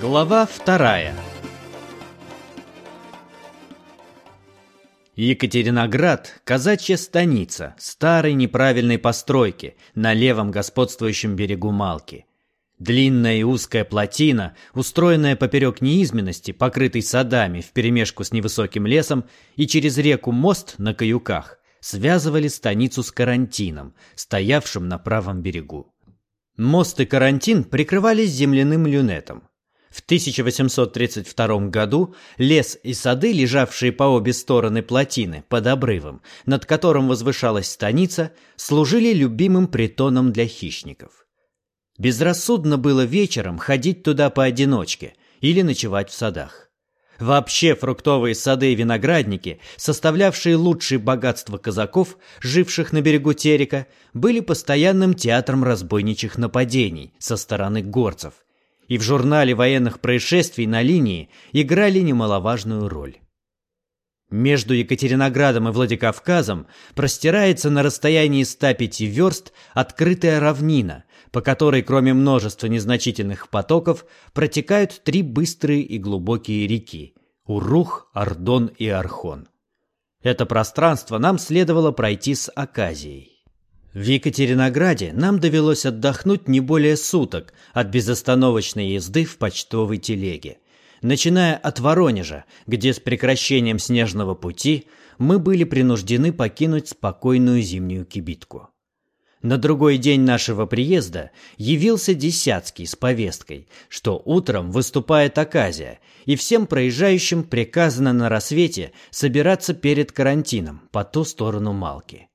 Глава вторая Екатериноград – казачья станица старой неправильной постройки на левом господствующем берегу Малки. Длинная и узкая плотина, устроенная поперек неизменности, покрытой садами вперемешку с невысоким лесом, и через реку мост на каюках связывали станицу с карантином, стоявшим на правом берегу. Мост и карантин прикрывались земляным люнетом. В 1832 году лес и сады, лежавшие по обе стороны плотины под обрывом, над которым возвышалась станица, служили любимым притоном для хищников. Безрассудно было вечером ходить туда поодиночке или ночевать в садах. Вообще фруктовые сады и виноградники, составлявшие лучшие богатства казаков, живших на берегу Терека, были постоянным театром разбойничьих нападений со стороны горцев, и в журнале военных происшествий на линии играли немаловажную роль. Между Екатериноградом и Владикавказом простирается на расстоянии 105 верст открытая равнина, по которой, кроме множества незначительных потоков, протекают три быстрые и глубокие реки – Урух, Ардон и Архон. Это пространство нам следовало пройти с Аказией. В Екатеринограде нам довелось отдохнуть не более суток от безостановочной езды в почтовой телеге. Начиная от Воронежа, где с прекращением снежного пути мы были принуждены покинуть спокойную зимнюю кибитку. На другой день нашего приезда явился Десятский с повесткой, что утром выступает оказия, и всем проезжающим приказано на рассвете собираться перед карантином по ту сторону Малки.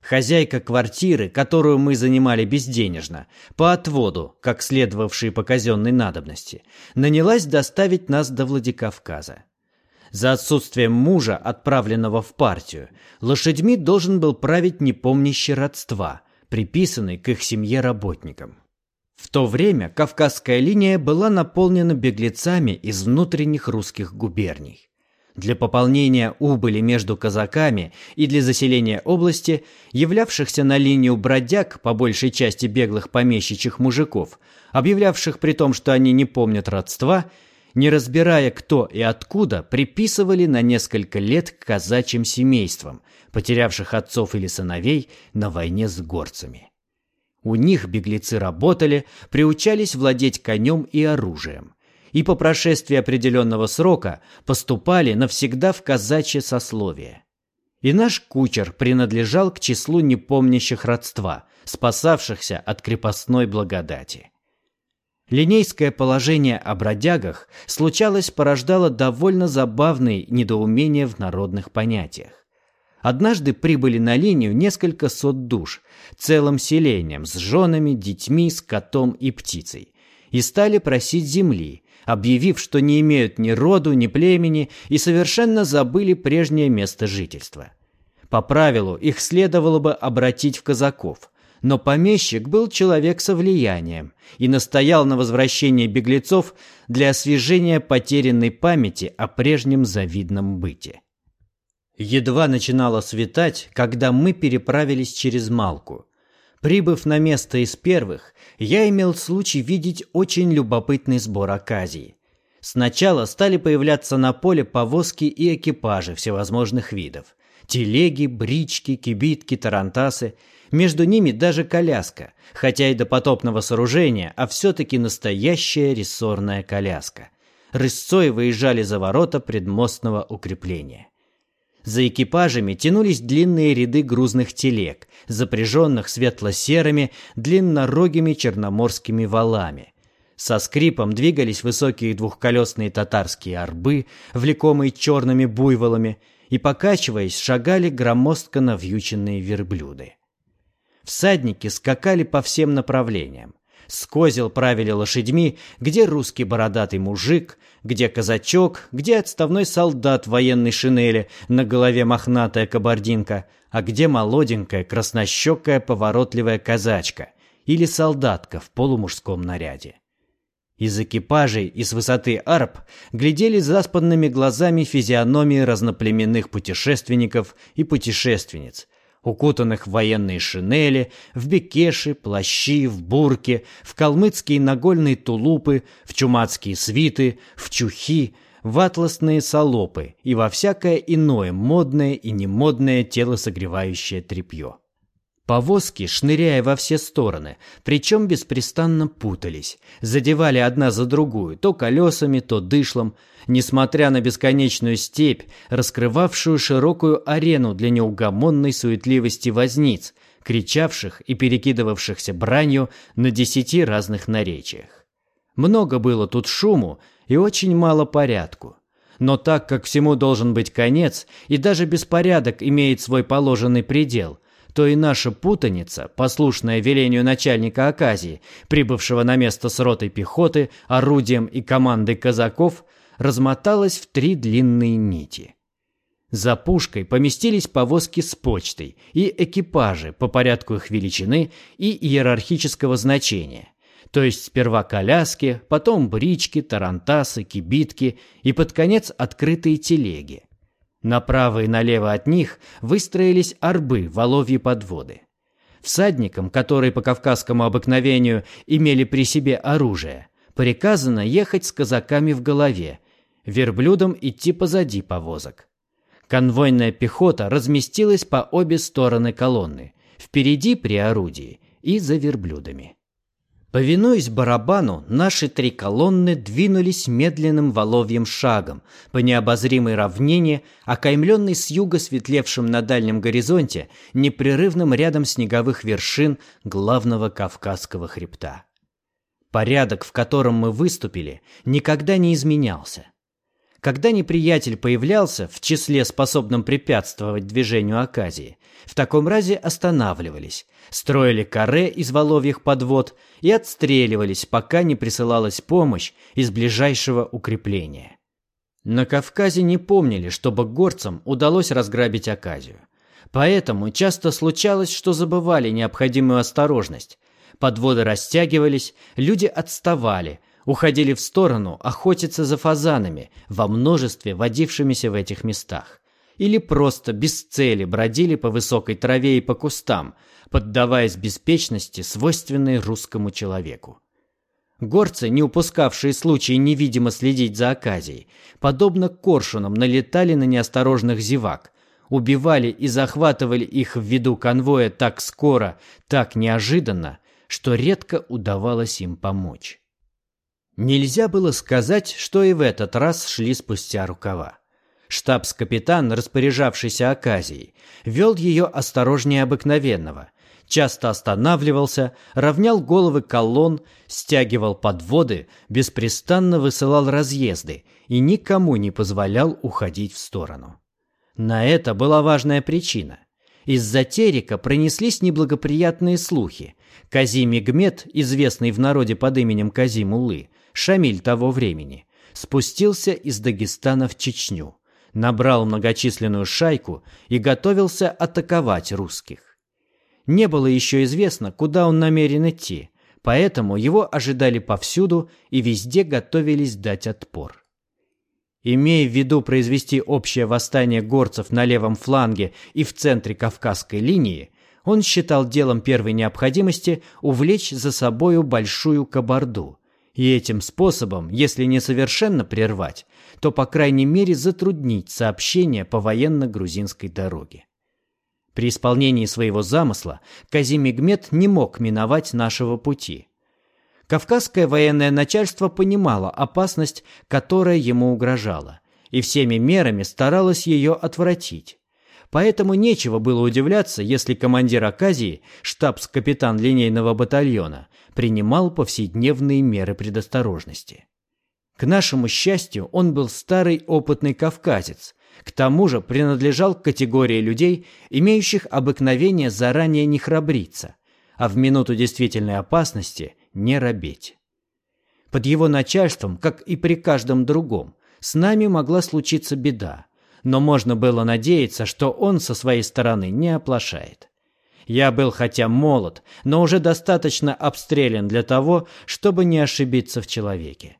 Хозяйка квартиры, которую мы занимали безденежно, по отводу, как следовавшие по казенной надобности, нанялась доставить нас до Владикавказа. За отсутствием мужа, отправленного в партию, лошадьми должен был править непомнящий родства, приписанный к их семье работникам. В то время Кавказская линия была наполнена беглецами из внутренних русских губерний. Для пополнения убыли между казаками и для заселения области, являвшихся на линию бродяг, по большей части беглых помещичьих мужиков, объявлявших при том, что они не помнят родства, не разбирая кто и откуда, приписывали на несколько лет к казачьим семействам, потерявших отцов или сыновей на войне с горцами. У них беглецы работали, приучались владеть конем и оружием – и по прошествии определенного срока поступали навсегда в казачье сословие. И наш кучер принадлежал к числу непомнящих родства, спасавшихся от крепостной благодати. Линейское положение о бродягах случалось порождало довольно забавные недоумения в народных понятиях. Однажды прибыли на линию несколько сот душ, целым селением, с женами, детьми, скотом и птицей, и стали просить земли, объявив, что не имеют ни роду, ни племени и совершенно забыли прежнее место жительства. По правилу их следовало бы обратить в казаков, но помещик был человек со влиянием и настоял на возвращении беглецов для освежения потерянной памяти о прежнем завидном быте. Едва начинало светать, когда мы переправились через Малку – Прибыв на место из первых, я имел случай видеть очень любопытный сбор оказий. Сначала стали появляться на поле повозки и экипажи всевозможных видов. Телеги, брички, кибитки, тарантасы. Между ними даже коляска, хотя и до потопного сооружения, а все-таки настоящая рессорная коляска. Рысцой выезжали за ворота предмостного укрепления. За экипажами тянулись длинные ряды грузных телег, запряженных светло-серыми, длиннорогими черноморскими валами. Со скрипом двигались высокие двухколесные татарские арбы, влекомые черными буйволами, и, покачиваясь, шагали громоздко навьюченные верблюды. Всадники скакали по всем направлениям. С козел правили лошадьми, где русский бородатый мужик, где казачок, где отставной солдат в военной шинели, на голове мохнатая кабардинка, а где молоденькая, краснощекая, поворотливая казачка или солдатка в полумужском наряде. Из экипажей и с высоты арп глядели заспанными глазами физиономии разноплеменных путешественников и путешественниц, укутанных в военные шинели, в бекеши, плащи, в бурки, в калмыцкие нагольные тулупы, в чумацкие свиты, в чухи, в атласные салопы и во всякое иное модное и немодное телосогревающее тряпье. Повозки, шныряя во все стороны, причем беспрестанно путались, задевали одна за другую, то колесами, то дышлом, несмотря на бесконечную степь, раскрывавшую широкую арену для неугомонной суетливости возниц, кричавших и перекидывавшихся бранью на десяти разных наречиях. Много было тут шуму и очень мало порядку. Но так как всему должен быть конец, и даже беспорядок имеет свой положенный предел – то и наша путаница, послушная велению начальника Аказии, прибывшего на место с ротой пехоты, орудием и командой казаков, размоталась в три длинные нити. За пушкой поместились повозки с почтой и экипажи по порядку их величины и иерархического значения – то есть сперва коляски, потом брички, тарантасы, кибитки и под конец открытые телеги. Направо и налево от них выстроились арбы воловьи подводы. Всадникам, которые по кавказскому обыкновению имели при себе оружие, приказано ехать с казаками в голове, верблюдам идти позади повозок. Конвойная пехота разместилась по обе стороны колонны, впереди при орудии и за верблюдами. Повинуясь барабану, наши три колонны двинулись медленным воловьим шагом по необозримой равнине, окаймленной с юга светлевшим на дальнем горизонте непрерывным рядом снеговых вершин главного Кавказского хребта. Порядок, в котором мы выступили, никогда не изменялся. Когда неприятель появлялся в числе способном препятствовать движению Аказии, в таком разе останавливались, строили каре из воловьих подвод и отстреливались, пока не присылалась помощь из ближайшего укрепления. На Кавказе не помнили, чтобы горцам удалось разграбить Аказию. Поэтому часто случалось, что забывали необходимую осторожность. Подводы растягивались, люди отставали – уходили в сторону охотиться за фазанами во множестве водившимися в этих местах. Или просто без цели бродили по высокой траве и по кустам, поддаваясь беспечности, свойственной русскому человеку. Горцы, не упускавшие случая невидимо следить за оказией, подобно коршунам налетали на неосторожных зевак, убивали и захватывали их в виду конвоя так скоро, так неожиданно, что редко удавалось им помочь. Нельзя было сказать, что и в этот раз шли спустя рукава. Штабс-капитан, распоряжавшийся оказией, вел ее осторожнее обыкновенного, часто останавливался, равнял головы колонн, стягивал подводы, беспрестанно высылал разъезды и никому не позволял уходить в сторону. На это была важная причина. Из-за Терека пронеслись неблагоприятные слухи. Казим Игмет, известный в народе под именем Казим Улы, Шамиль того времени, спустился из Дагестана в Чечню, набрал многочисленную шайку и готовился атаковать русских. Не было еще известно, куда он намерен идти, поэтому его ожидали повсюду и везде готовились дать отпор. Имея в виду произвести общее восстание горцев на левом фланге и в центре Кавказской линии, он считал делом первой необходимости увлечь за собою большую кабарду, и этим способом, если не совершенно прервать, то, по крайней мере, затруднить сообщение по военно-грузинской дороге. При исполнении своего замысла Казим Игмет не мог миновать нашего пути. Кавказское военное начальство понимало опасность, которая ему угрожала, и всеми мерами старалось ее отвратить. Поэтому нечего было удивляться, если командир Аказии, штабс-капитан линейного батальона, принимал повседневные меры предосторожности. К нашему счастью, он был старый опытный кавказец, к тому же принадлежал к категории людей, имеющих обыкновение заранее не храбриться, а в минуту действительной опасности не робеть. Под его начальством, как и при каждом другом, с нами могла случиться беда, но можно было надеяться, что он со своей стороны не оплошает. Я был хотя молод, но уже достаточно обстрелян для того, чтобы не ошибиться в человеке.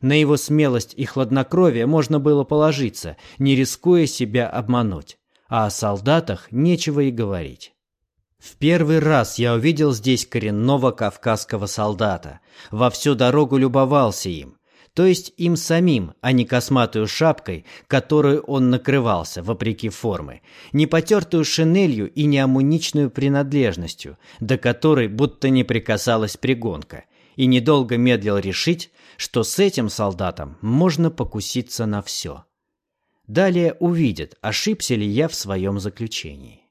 На его смелость и хладнокровие можно было положиться, не рискуя себя обмануть. а о солдатах нечего и говорить. В первый раз я увидел здесь коренного кавказского солдата, во всю дорогу любовался им, то есть им самим, а не косматую шапкой, которую он накрывался, вопреки формы, не потертую шинелью и не амуничную принадлежностью, до которой будто не прикасалась пригонка, и недолго медлил решить, что с этим солдатом можно покуситься на все. Далее увидят, ошибся ли я в своем заключении.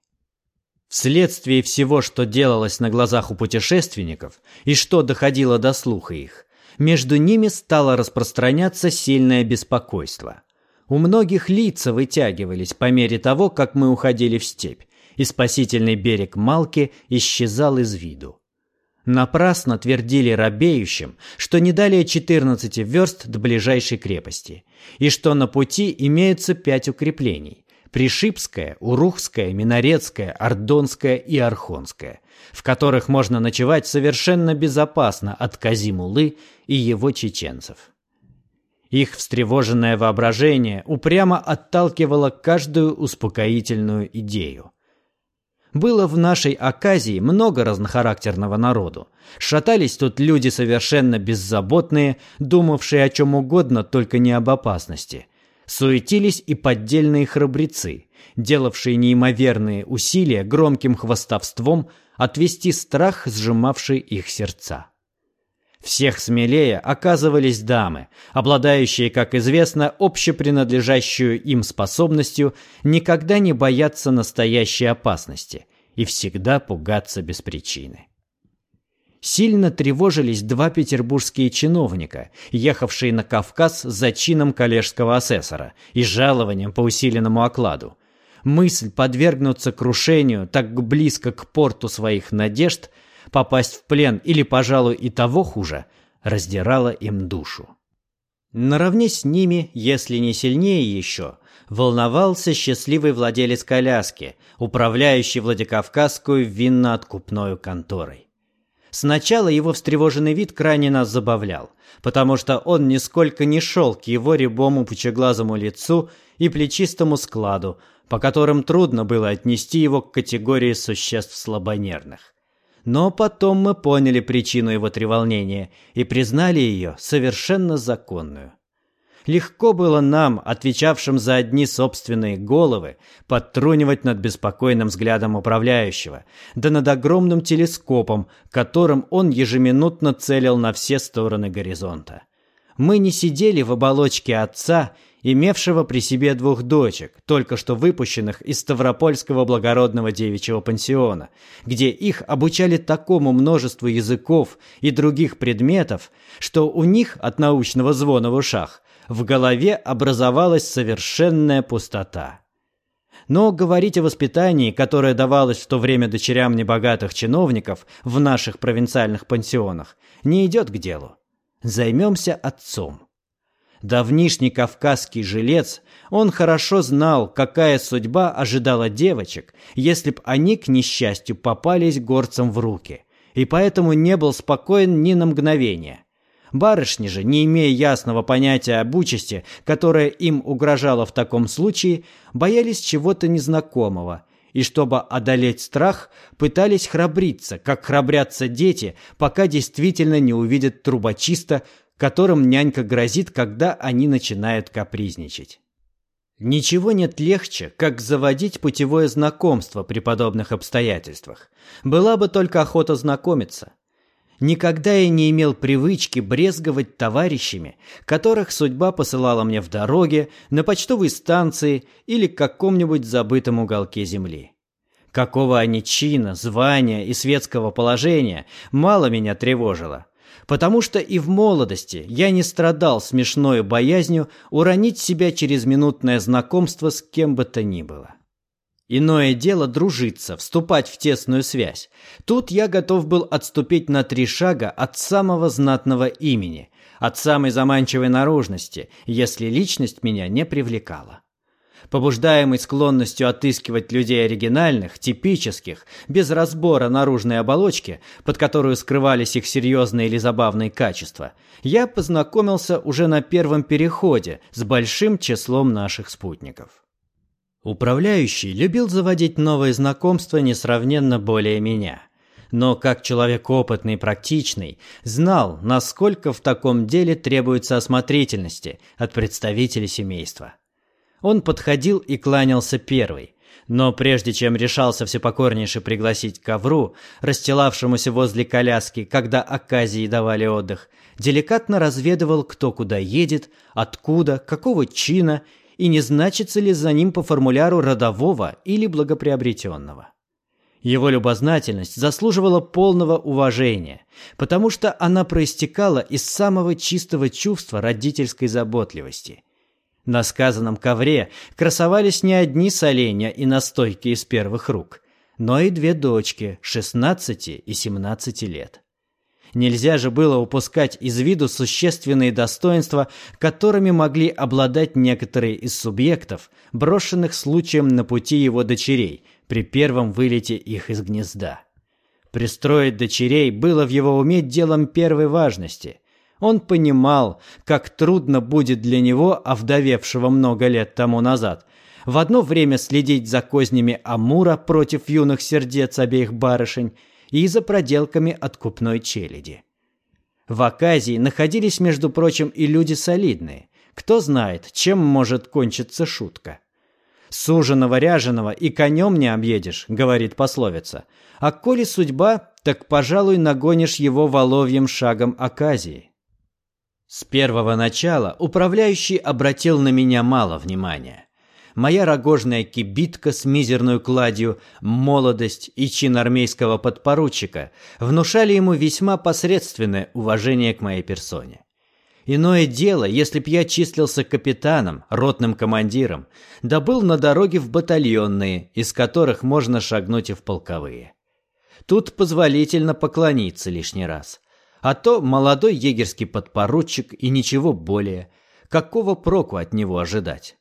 Вследствие всего, что делалось на глазах у путешественников и что доходило до слуха их, между ними стало распространяться сильное беспокойство. У многих лица вытягивались по мере того, как мы уходили в степь, и спасительный берег Малки исчезал из виду. Напрасно твердили рабеющим, что не далее 14 верст до ближайшей крепости, и что на пути имеются пять укреплений – Пришипская, Урухская, Минорецкая, Ордонская и Архонская, в которых можно ночевать совершенно безопасно от Казимулы и его чеченцев. Их встревоженное воображение упрямо отталкивало каждую успокоительную идею. Было в нашей Аказии много разнохарактерного народу. Шатались тут люди совершенно беззаботные, думавшие о чем угодно, только не об опасности. Суетились и поддельные храбрецы, делавшие неимоверные усилия громким хвастовством отвести страх, сжимавший их сердца. Всех смелее оказывались дамы, обладающие, как известно, общепринадлежащую им способностью никогда не бояться настоящей опасности и всегда пугаться без причины. Сильно тревожились два петербургские чиновника, ехавшие на Кавказ за чином коллежского асессора и жалованием по усиленному окладу. Мысль подвергнуться крушению так близко к порту своих надежд – попасть в плен или, пожалуй, и того хуже, раздирала им душу. Наравне с ними, если не сильнее еще, волновался счастливый владелец коляски, управляющий Владикавказскую винно-откупной конторой. Сначала его встревоженный вид крайне нас забавлял, потому что он нисколько не шел к его рябому пучеглазому лицу и плечистому складу, по которым трудно было отнести его к категории существ слабонервных. Но потом мы поняли причину его треволнения и признали ее совершенно законную. Легко было нам, отвечавшим за одни собственные головы, подтрунивать над беспокойным взглядом управляющего, да над огромным телескопом, которым он ежеминутно целил на все стороны горизонта. Мы не сидели в оболочке отца имевшего при себе двух дочек, только что выпущенных из Ставропольского благородного девичьего пансиона, где их обучали такому множеству языков и других предметов, что у них от научного звона в ушах в голове образовалась совершенная пустота. Но говорить о воспитании, которое давалось в то время дочерям небогатых чиновников в наших провинциальных пансионах, не идет к делу. Займемся отцом. Давнишний кавказский жилец, он хорошо знал, какая судьба ожидала девочек, если б они, к несчастью, попались горцам в руки, и поэтому не был спокоен ни на мгновение. Барышни же, не имея ясного понятия об участи, которое им угрожало в таком случае, боялись чего-то незнакомого, и чтобы одолеть страх, пытались храбриться, как храбрятся дети, пока действительно не увидят трубочиста, которым нянька грозит, когда они начинают капризничать. Ничего нет легче, как заводить путевое знакомство при подобных обстоятельствах. Была бы только охота знакомиться. Никогда я не имел привычки брезговать товарищами, которых судьба посылала мне в дороге, на почтовой станции или к каком-нибудь забытом уголке земли. Какого они чина, звания и светского положения, мало меня тревожило потому что и в молодости я не страдал смешной боязнью уронить себя через минутное знакомство с кем бы то ни было. Иное дело дружиться, вступать в тесную связь. Тут я готов был отступить на три шага от самого знатного имени, от самой заманчивой наружности, если личность меня не привлекала побуждаемый склонностью отыскивать людей оригинальных, типических, без разбора наружной оболочки, под которую скрывались их серьезные или забавные качества, я познакомился уже на первом переходе с большим числом наших спутников. Управляющий любил заводить новые знакомства несравненно более меня. Но как человек опытный и практичный, знал, насколько в таком деле требуется осмотрительности от представителей семейства. Он подходил и кланялся первый, но прежде чем решался всепокорнейше пригласить ковру, расстилавшемуся возле коляски, когда оказии давали отдых, деликатно разведывал, кто куда едет, откуда, какого чина и не значится ли за ним по формуляру родового или благоприобретенного. Его любознательность заслуживала полного уважения, потому что она проистекала из самого чистого чувства родительской заботливости. На сказанном ковре красовались не одни соленья и настойки из первых рук, но и две дочки 16 и 17 лет. Нельзя же было упускать из виду существенные достоинства, которыми могли обладать некоторые из субъектов, брошенных случаем на пути его дочерей при первом вылете их из гнезда. Пристроить дочерей было в его уме делом первой важности. Он понимал, как трудно будет для него, овдовевшего много лет тому назад, в одно время следить за кознями Амура против юных сердец обеих барышень, и за проделками откупной челяди. В Аказии находились, между прочим, и люди солидные. Кто знает, чем может кончиться шутка. «Суженого ряженого и конем не объедешь», — говорит пословица. «А коли судьба, так, пожалуй, нагонишь его воловьим шагом Аказии». С первого начала управляющий обратил на меня мало внимания моя рогожная кибитка с мизерной кладью, молодость и чин армейского подпоручика внушали ему весьма посредственное уважение к моей персоне. Иное дело, если б я числился капитаном, ротным командиром, да был на дороге в батальонные, из которых можно шагнуть и в полковые. Тут позволительно поклониться лишний раз. А то молодой егерский подпоручик и ничего более. Какого проку от него ожидать?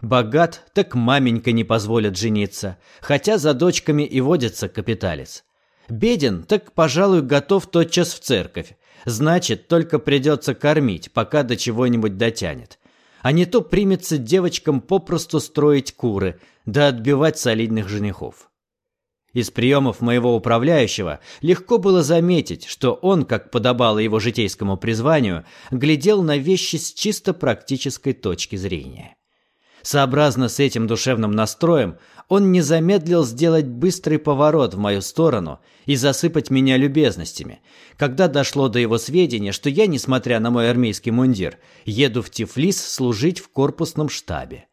Богат, так маменька не позволит жениться, хотя за дочками и водится капиталец. Беден, так, пожалуй, готов тотчас в церковь. Значит, только придется кормить, пока до чего-нибудь дотянет. А не то примется девочкам попросту строить куры, да отбивать солидных женихов. Из приемов моего управляющего легко было заметить, что он, как подобало его житейскому призванию, глядел на вещи с чисто практической точки зрения. Сообразно с этим душевным настроем, он не замедлил сделать быстрый поворот в мою сторону и засыпать меня любезностями, когда дошло до его сведения, что я, несмотря на мой армейский мундир, еду в Тифлис служить в корпусном штабе.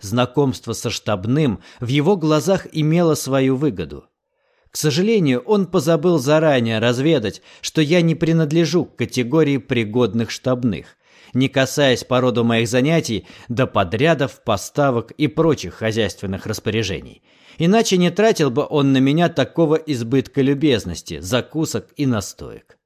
Знакомство со штабным в его глазах имело свою выгоду. К сожалению, он позабыл заранее разведать, что я не принадлежу к категории пригодных штабных, не касаясь по роду моих занятий до подрядов, поставок и прочих хозяйственных распоряжений. Иначе не тратил бы он на меня такого избытка любезности, закусок и настоек.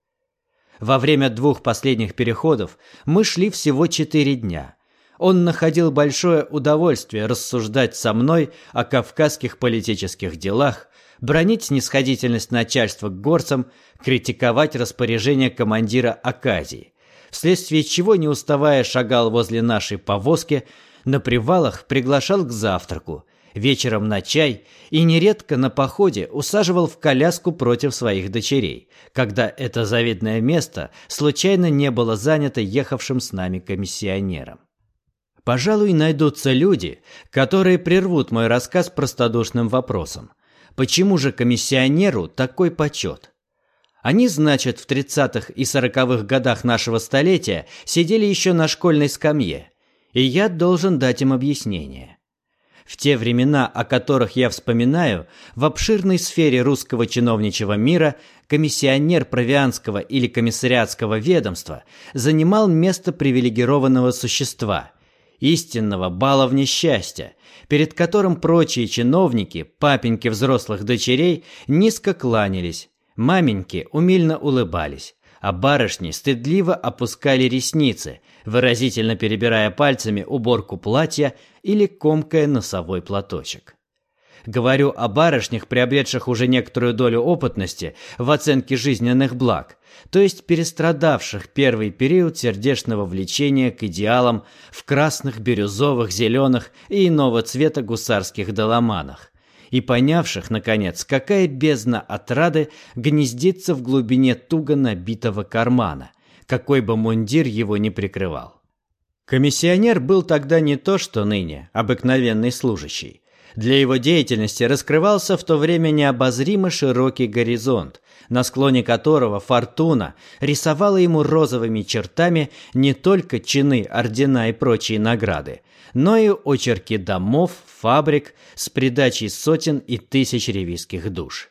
Во время двух последних переходов мы шли всего четыре дня. Он находил большое удовольствие рассуждать со мной о кавказских политических делах, бронить снисходительность начальства к горцам, критиковать распоряжение командира Аказии вследствие чего, не уставая, шагал возле нашей повозки, на привалах приглашал к завтраку, вечером на чай и нередко на походе усаживал в коляску против своих дочерей, когда это завидное место случайно не было занято ехавшим с нами комиссионером. Пожалуй, найдутся люди, которые прервут мой рассказ простодушным вопросом. Почему же комиссионеру такой почет? Они, значит, в 30-х и 40-х годах нашего столетия сидели еще на школьной скамье, и я должен дать им объяснение. В те времена, о которых я вспоминаю, в обширной сфере русского чиновничьего мира комиссионер провианского или комиссариатского ведомства занимал место привилегированного существа, истинного баловня счастья, перед которым прочие чиновники, папеньки взрослых дочерей, низко кланялись, Маменьки умильно улыбались, а барышни стыдливо опускали ресницы, выразительно перебирая пальцами уборку платья или комкая носовой платочек. Говорю о барышнях, приобретших уже некоторую долю опытности в оценке жизненных благ, то есть перестрадавших первый период сердечного влечения к идеалам в красных, бирюзовых, зеленых и иного цвета гусарских доломанах, и понявших, наконец, какая бездна отрады гнездится в глубине туго набитого кармана, какой бы мундир его ни прикрывал. Комиссионер был тогда не то, что ныне, обыкновенный служащий. Для его деятельности раскрывался в то время необозримо широкий горизонт, на склоне которого фортуна рисовала ему розовыми чертами не только чины, ордена и прочие награды, но и очерки домов, фабрик с придачей сотен и тысяч ревизских душ.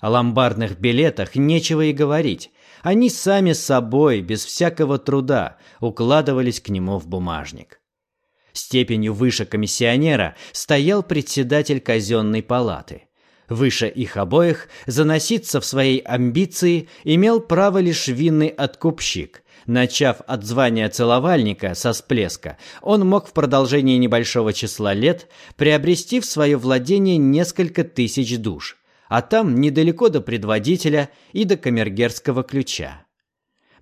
О ломбардных билетах нечего и говорить. Они сами собой, без всякого труда, укладывались к нему в бумажник. Степенью выше комиссионера стоял председатель казенной палаты. Выше их обоих заноситься в своей амбиции имел право лишь винный откупщик. Начав от звания целовальника со всплеска, он мог в продолжении небольшого числа лет приобрести в свое владение несколько тысяч душ, а там недалеко до предводителя и до камергерского ключа.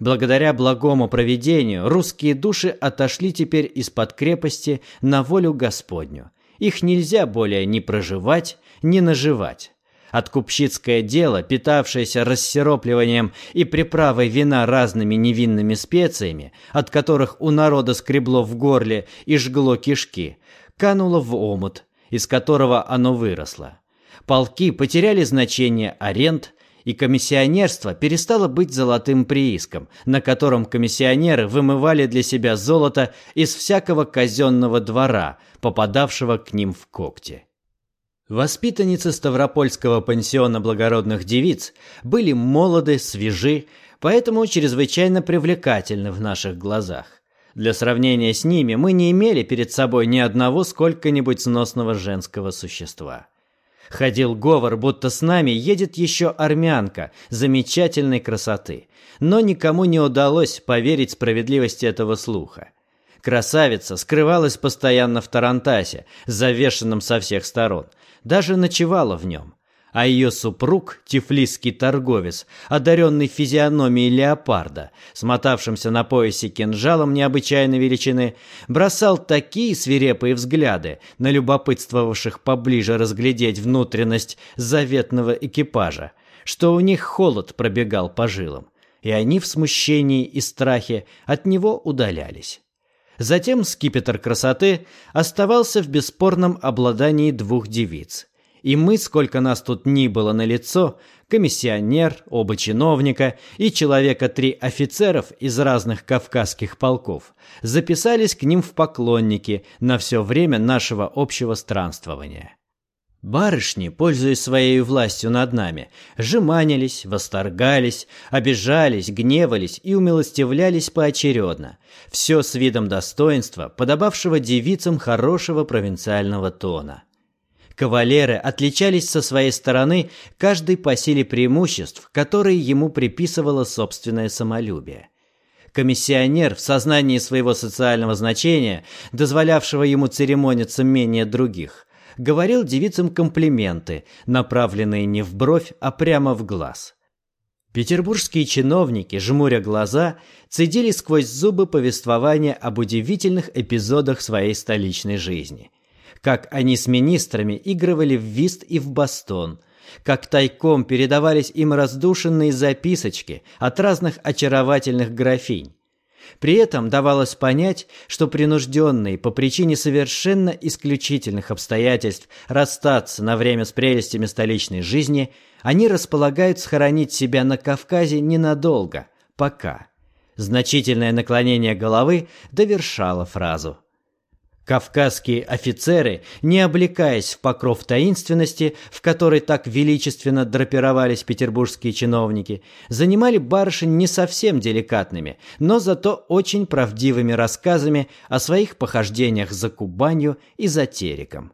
Благодаря благому провидению русские души отошли теперь из-под крепости на волю Господню. Их нельзя более ни проживать, ни наживать. Откупщицкое дело, питавшееся рассеропливанием и приправой вина разными невинными специями, от которых у народа скребло в горле и жгло кишки, кануло в омут, из которого оно выросло. Полки потеряли значение аренд, и комиссионерство перестало быть золотым прииском, на котором комиссионеры вымывали для себя золото из всякого казенного двора, попадавшего к ним в когти. Воспитанницы Ставропольского пансиона благородных девиц были молоды, свежи, поэтому чрезвычайно привлекательны в наших глазах. Для сравнения с ними мы не имели перед собой ни одного сколько-нибудь сносного женского существа. Ходил говор, будто с нами едет еще армянка замечательной красоты. Но никому не удалось поверить справедливости этого слуха. Красавица скрывалась постоянно в Тарантасе, завешенном со всех сторон. Даже ночевала в нем а ее супруг, тифлисский торговец, одаренный физиономией леопарда, смотавшимся на поясе кинжалом необычайной величины, бросал такие свирепые взгляды на любопытствовавших поближе разглядеть внутренность заветного экипажа, что у них холод пробегал по жилам, и они в смущении и страхе от него удалялись. Затем скипетр красоты оставался в бесспорном обладании двух девиц – и мы, сколько нас тут ни было на лицо, комиссионер, оба чиновника и человека три офицеров из разных кавказских полков, записались к ним в поклонники на все время нашего общего странствования. Барышни, пользуясь своей властью над нами, жеманились, восторгались, обижались, гневались и умилостивлялись поочередно. Все с видом достоинства, подобавшего девицам хорошего провинциального тона. Кавалеры отличались со своей стороны каждый по силе преимуществ, которые ему приписывало собственное самолюбие. Комиссионер в сознании своего социального значения, дозволявшего ему церемониться менее других, говорил девицам комплименты, направленные не в бровь, а прямо в глаз. Петербургские чиновники, жмуря глаза, цедили сквозь зубы повествования об удивительных эпизодах своей столичной жизни – как они с министрами игрывали в вист и в бастон, как тайком передавались им раздушенные записочки от разных очаровательных графинь. При этом давалось понять, что принужденные по причине совершенно исключительных обстоятельств расстаться на время с прелестями столичной жизни, они располагают схоронить себя на Кавказе ненадолго, пока. Значительное наклонение головы довершало фразу. Кавказские офицеры, не облекаясь в покров таинственности, в которой так величественно драпировались петербургские чиновники, занимали барышень не совсем деликатными, но зато очень правдивыми рассказами о своих похождениях за Кубанью и за Тереком.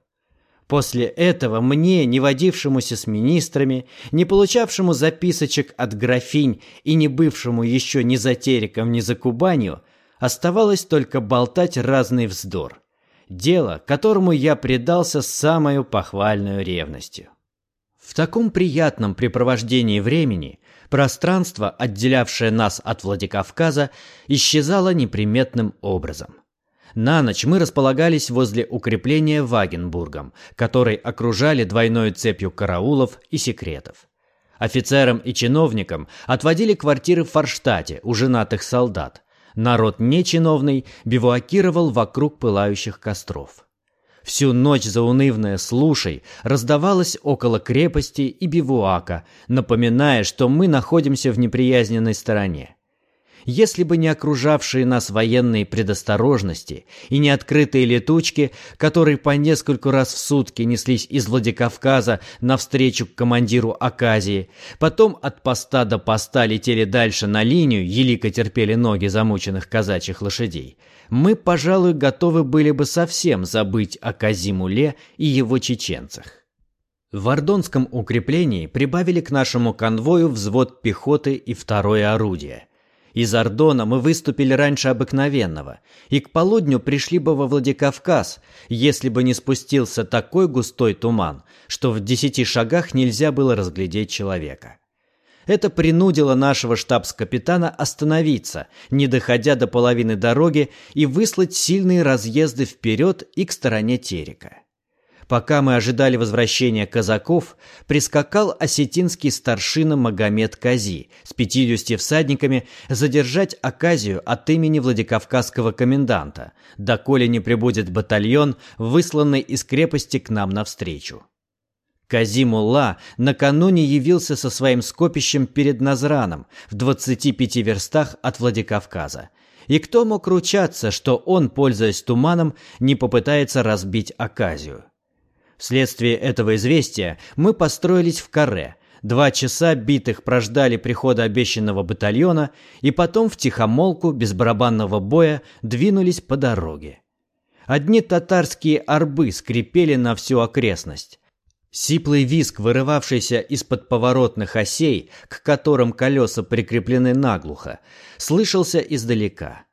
После этого мне, не водившемуся с министрами, не получавшему записочек от графинь и не бывшему еще ни за Тереком, ни за Кубанью, оставалось только болтать разный вздор – Дело, которому я предался с самой похвальной ревностью. В таком приятном препровождении времени пространство, отделявшее нас от Владикавказа, исчезало неприметным образом. На ночь мы располагались возле укрепления Вагенбургом, который окружали двойной цепью караулов и секретов. Офицерам и чиновникам отводили квартиры в Форштате у женатых солдат. Народ нечиновный бивуакировал вокруг пылающих костров. Всю ночь заунывная «слушай» раздавалась около крепости и бивуака, напоминая, что мы находимся в неприязненной стороне. Если бы не окружавшие нас военные предосторожности и не открытые летучки, которые по нескольку раз в сутки неслись из Владикавказа навстречу к командиру Аказии, потом от поста до поста летели дальше на линию, елико терпели ноги замученных казачьих лошадей, мы, пожалуй, готовы были бы совсем забыть о Казимуле и его чеченцах. В Ордонском укреплении прибавили к нашему конвою взвод пехоты и второе орудие. Из Ордона мы выступили раньше обыкновенного, и к полудню пришли бы во Владикавказ, если бы не спустился такой густой туман, что в десяти шагах нельзя было разглядеть человека. Это принудило нашего штабс-капитана остановиться, не доходя до половины дороги, и выслать сильные разъезды вперед и к стороне Терека. Пока мы ожидали возвращения казаков, прискакал осетинский старшина Магомед Кази с пятьюдесяти всадниками задержать оказию от имени Владикавказского коменданта, доколе не прибудет батальон, высланный из крепости к нам навстречу. Казимулла накануне явился со своим скопищем перед Назраном в 25 верстах от Владикавказа. И кто мог ручаться, что он, пользуясь туманом, не попытается разбить Аказию? Вследствие этого известия мы построились в каре. Два часа битых прождали прихода обещанного батальона и потом в тихомолку без барабанного боя двинулись по дороге. Одни татарские арбы скрипели на всю окрестность. Сиплый виск, вырывавшийся из-под поворотных осей, к которым колеса прикреплены наглухо, слышался издалека.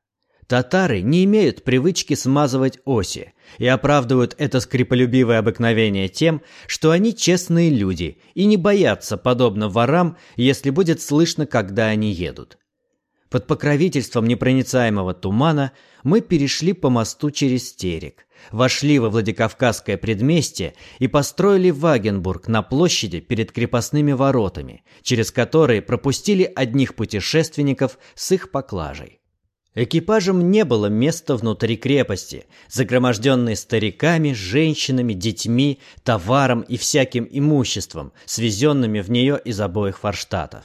Татары не имеют привычки смазывать оси и оправдывают это скриполюбивое обыкновение тем, что они честные люди и не боятся, подобно ворам, если будет слышно, когда они едут. Под покровительством непроницаемого тумана мы перешли по мосту через Терек, вошли во Владикавказское предместье и построили Вагенбург на площади перед крепостными воротами, через которые пропустили одних путешественников с их поклажей. Экипажам не было места внутри крепости, загроможденной стариками, женщинами, детьми, товаром и всяким имуществом, свезенными в нее из обоих форштатов.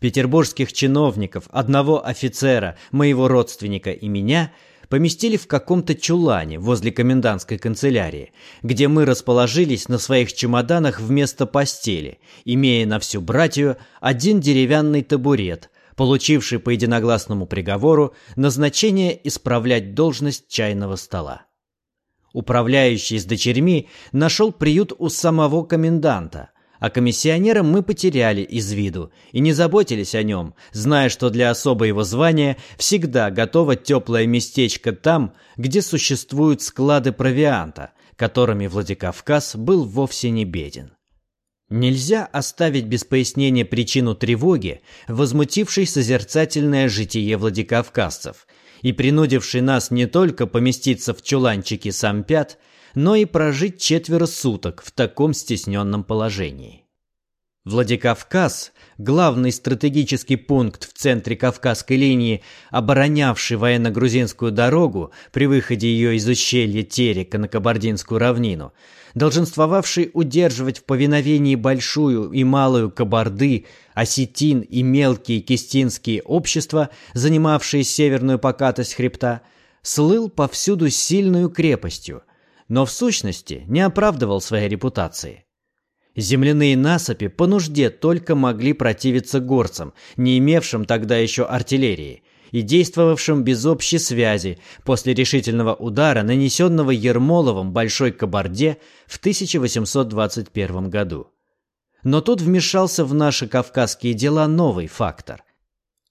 Петербургских чиновников, одного офицера, моего родственника и меня поместили в каком-то чулане возле комендантской канцелярии, где мы расположились на своих чемоданах вместо постели, имея на всю братью один деревянный табурет – получивший по единогласному приговору назначение исправлять должность чайного стола. Управляющий с дочерьми нашел приют у самого коменданта, а комиссионера мы потеряли из виду и не заботились о нем, зная, что для особого его звания всегда готово теплое местечко там, где существуют склады провианта, которыми Владикавказ был вовсе не беден. Нельзя оставить без пояснения причину тревоги, возмутившей созерцательное житие владикавказцев и принудившей нас не только поместиться в чуланчике сампят, но и прожить четверо суток в таком стесненном положении. Владикавказ главный стратегический пункт в центре Кавказской линии, оборонявший военно-грузинскую дорогу при выходе ее из ущелья Терека на Кабардинскую равнину, долженствовавший удерживать в повиновении большую и малую Кабарды, осетин и мелкие кистинские общества, занимавшие северную покатость хребта, слыл повсюду сильную крепостью, но в сущности не оправдывал своей репутации. Земляные насыпи по нужде только могли противиться горцам, не имевшим тогда еще артиллерии, и действовавшим без общей связи после решительного удара, нанесенного Ермоловым Большой Кабарде в 1821 году. Но тут вмешался в наши кавказские дела новый фактор.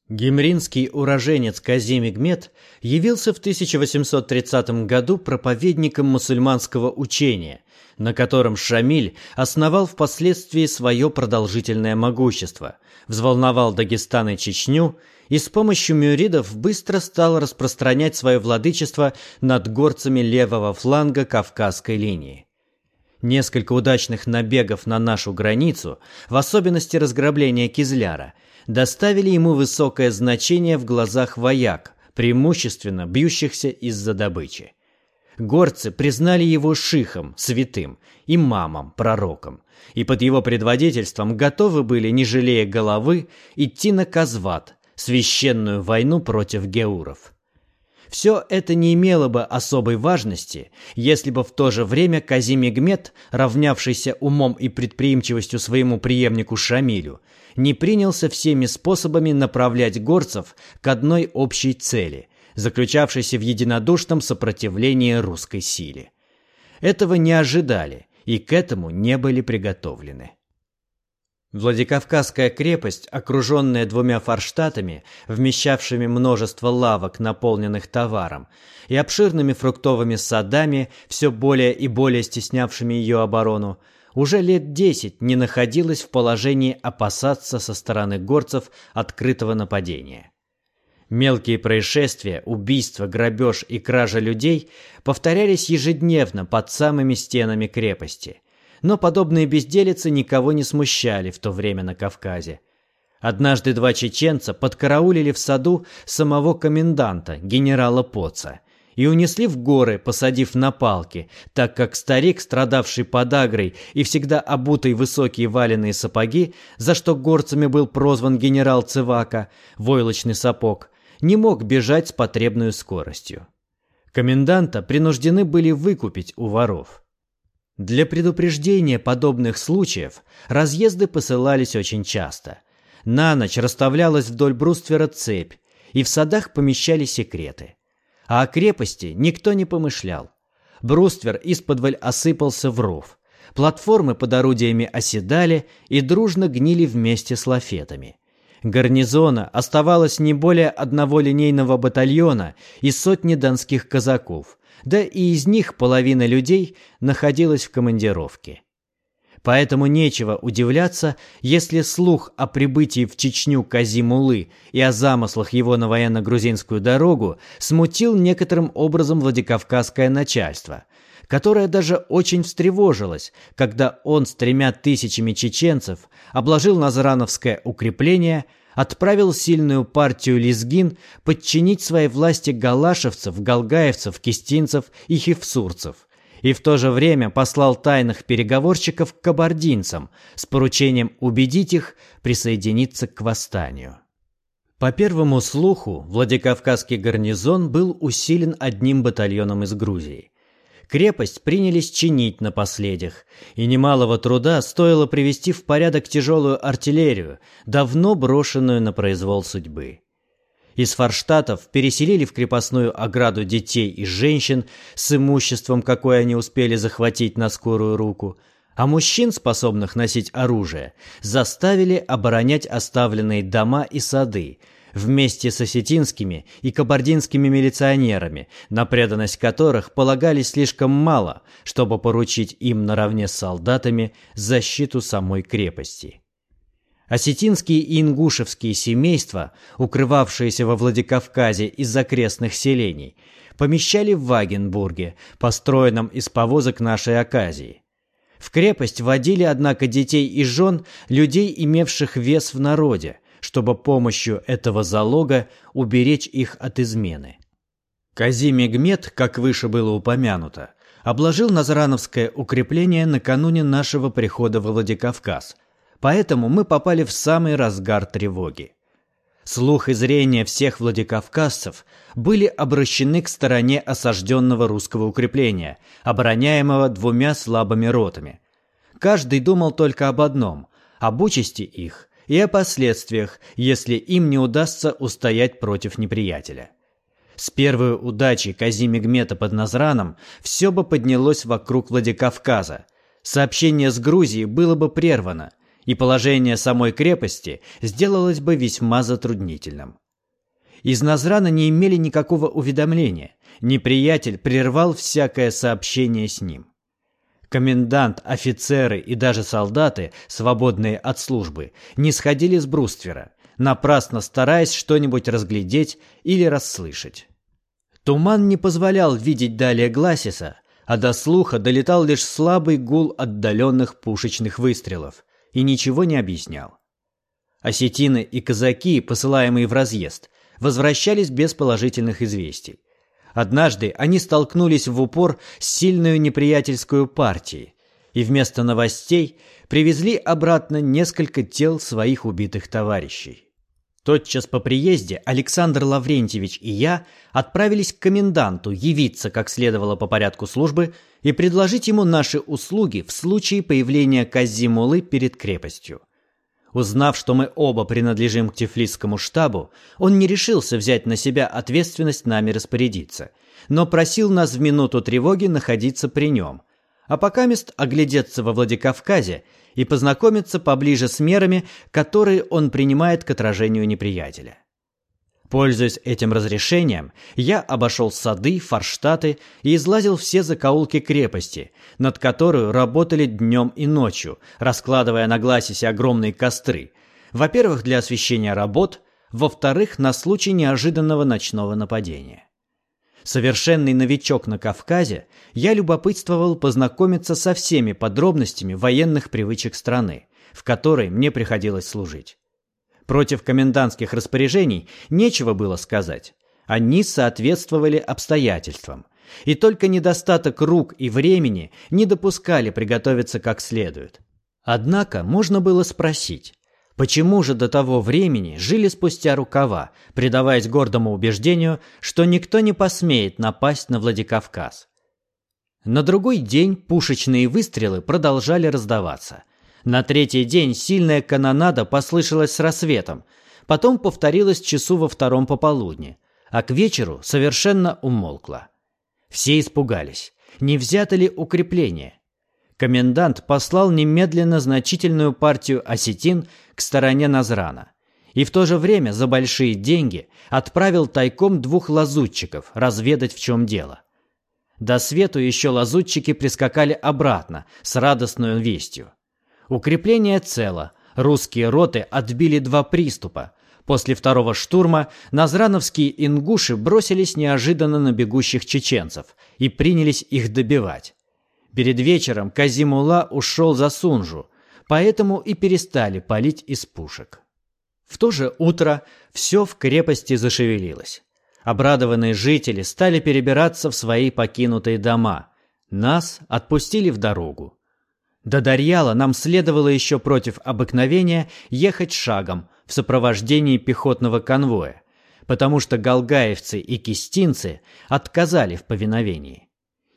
Гимринский уроженец Казим Игмет явился в 1830 году проповедником мусульманского учения, на котором Шамиль основал впоследствии свое продолжительное могущество, взволновал Дагестан и Чечню и с помощью мюридов быстро стал распространять свое владычество над горцами левого фланга Кавказской линии. Несколько удачных набегов на нашу границу, в особенности разграбление Кизляра, доставили ему высокое значение в глазах вояк, преимущественно бьющихся из-за добычи. Горцы признали его шихом, святым, имамом, пророком, и под его предводительством готовы были, не жалея головы, идти на Казват, священную войну против геуров. Все это не имело бы особой важности, если бы в то же время Казимигмет, равнявшийся умом и предприимчивостью своему преемнику Шамилю, не принялся всеми способами направлять горцев к одной общей цели, заключавшейся в единодушном сопротивлении русской силе. Этого не ожидали и к этому не были приготовлены. Владикавказская крепость, окруженная двумя форштатами, вмещавшими множество лавок, наполненных товаром, и обширными фруктовыми садами, все более и более стеснявшими ее оборону, уже лет десять не находилась в положении опасаться со стороны горцев открытого нападения. Мелкие происшествия, убийства, грабеж и кража людей повторялись ежедневно под самыми стенами крепости – но подобные безделицы никого не смущали в то время на Кавказе. Однажды два чеченца подкараулили в саду самого коменданта, генерала Поца, и унесли в горы, посадив на палки, так как старик, страдавший подагрой и всегда обутый высокие валенные сапоги, за что горцами был прозван генерал Цивака, войлочный сапог, не мог бежать с потребной скоростью. Коменданта принуждены были выкупить у воров. Для предупреждения подобных случаев разъезды посылались очень часто. На ночь расставлялась вдоль бруствера цепь, и в садах помещали секреты. А о крепости никто не помышлял. Бруствер исподволь осыпался в ров. Платформы под орудиями оседали и дружно гнили вместе с лафетами. Гарнизона оставалось не более одного линейного батальона и сотни донских казаков – да и из них половина людей находилась в командировке. Поэтому нечего удивляться, если слух о прибытии в Чечню Казимулы и о замыслах его на военно-грузинскую дорогу смутил некоторым образом Владикавказское начальство, которое даже очень встревожилось, когда он с тремя тысячами чеченцев обложил Назрановское укрепление – отправил сильную партию лезгин подчинить своей власти галашевцев, галгаевцев, кистинцев и хевсурцев, и в то же время послал тайных переговорщиков к кабардинцам с поручением убедить их присоединиться к восстанию. По первому слуху, Владикавказский гарнизон был усилен одним батальоном из Грузии. Крепость принялись чинить на последних, и немалого труда стоило привести в порядок тяжелую артиллерию, давно брошенную на произвол судьбы. Из форштатов переселили в крепостную ограду детей и женщин с имуществом, какое они успели захватить на скорую руку, а мужчин, способных носить оружие, заставили оборонять оставленные дома и сады, вместе с осетинскими и кабардинскими милиционерами, на преданность которых полагались слишком мало, чтобы поручить им наравне с солдатами защиту самой крепости. Осетинские и ингушевские семейства, укрывавшиеся во Владикавказе из окрестных селений, помещали в Вагенбурге, построенном из повозок нашей оказии. В крепость водили, однако, детей и жен людей, имевших вес в народе, чтобы помощью этого залога уберечь их от измены. Казимигмет, как выше было упомянуто, обложил Назрановское укрепление накануне нашего прихода в Владикавказ, поэтому мы попали в самый разгар тревоги. Слух и зрение всех владикавказцев были обращены к стороне осажденного русского укрепления, обороняемого двумя слабыми ротами. Каждый думал только об одном – об участи их и о последствиях, если им не удастся устоять против неприятеля. С первой удачей Казимигмета под Назраном все бы поднялось вокруг Владикавказа. Сообщение с Грузией было бы прервано, и положение самой крепости сделалось бы весьма затруднительным. Из Назрана не имели никакого уведомления, неприятель прервал всякое сообщение с ним. Комендант, офицеры и даже солдаты, свободные от службы, не сходили с бруствера, напрасно стараясь что-нибудь разглядеть или расслышать. Туман не позволял видеть далее Гласиса, а до слуха долетал лишь слабый гул отдаленных пушечных выстрелов и ничего не объяснял. Осетины и казаки, посылаемые в разъезд, возвращались без положительных известий. Однажды они столкнулись в упор с сильной неприятельской партией и вместо новостей привезли обратно несколько тел своих убитых товарищей. Тотчас по приезде Александр Лаврентьевич и я отправились к коменданту явиться как следовало по порядку службы и предложить ему наши услуги в случае появления Казимулы перед крепостью. Узнав, что мы оба принадлежим к Тифлисскому штабу, он не решился взять на себя ответственность нами распорядиться, но просил нас в минуту тревоги находиться при нем, а пока мест оглядеться во Владикавказе и познакомиться поближе с мерами, которые он принимает к отражению неприятеля. Пользуясь этим разрешением, я обошел сады, форштаты и излазил все закоулки крепости, над которую работали днем и ночью, раскладывая на гласисе огромные костры. Во-первых, для освещения работ, во-вторых, на случай неожиданного ночного нападения. Совершенный новичок на Кавказе, я любопытствовал познакомиться со всеми подробностями военных привычек страны, в которой мне приходилось служить. Против комендантских распоряжений нечего было сказать. Они соответствовали обстоятельствам. И только недостаток рук и времени не допускали приготовиться как следует. Однако можно было спросить, Почему же до того времени жили спустя рукава, предаваясь гордому убеждению, что никто не посмеет напасть на Владикавказ? На другой день пушечные выстрелы продолжали раздаваться. На третий день сильная канонада послышалась с рассветом, потом повторилась часу во втором пополудни, а к вечеру совершенно умолкла. Все испугались, не взято ли укрепление. Комендант послал немедленно значительную партию осетин к стороне Назрана и в то же время за большие деньги отправил тайком двух лазутчиков разведать, в чем дело. До свету еще лазутчики прискакали обратно с радостной вестью. Укрепление цело, русские роты отбили два приступа. После второго штурма назрановские ингуши бросились неожиданно на бегущих чеченцев и принялись их добивать. Перед вечером Казимула ушел за Сунжу, поэтому и перестали палить из пушек. В то же утро все в крепости зашевелилось. Обрадованные жители стали перебираться в свои покинутые дома. Нас отпустили в дорогу. До Дарьяла нам следовало еще против обыкновения ехать шагом в сопровождении пехотного конвоя, потому что галгаевцы и кистинцы отказали в повиновении.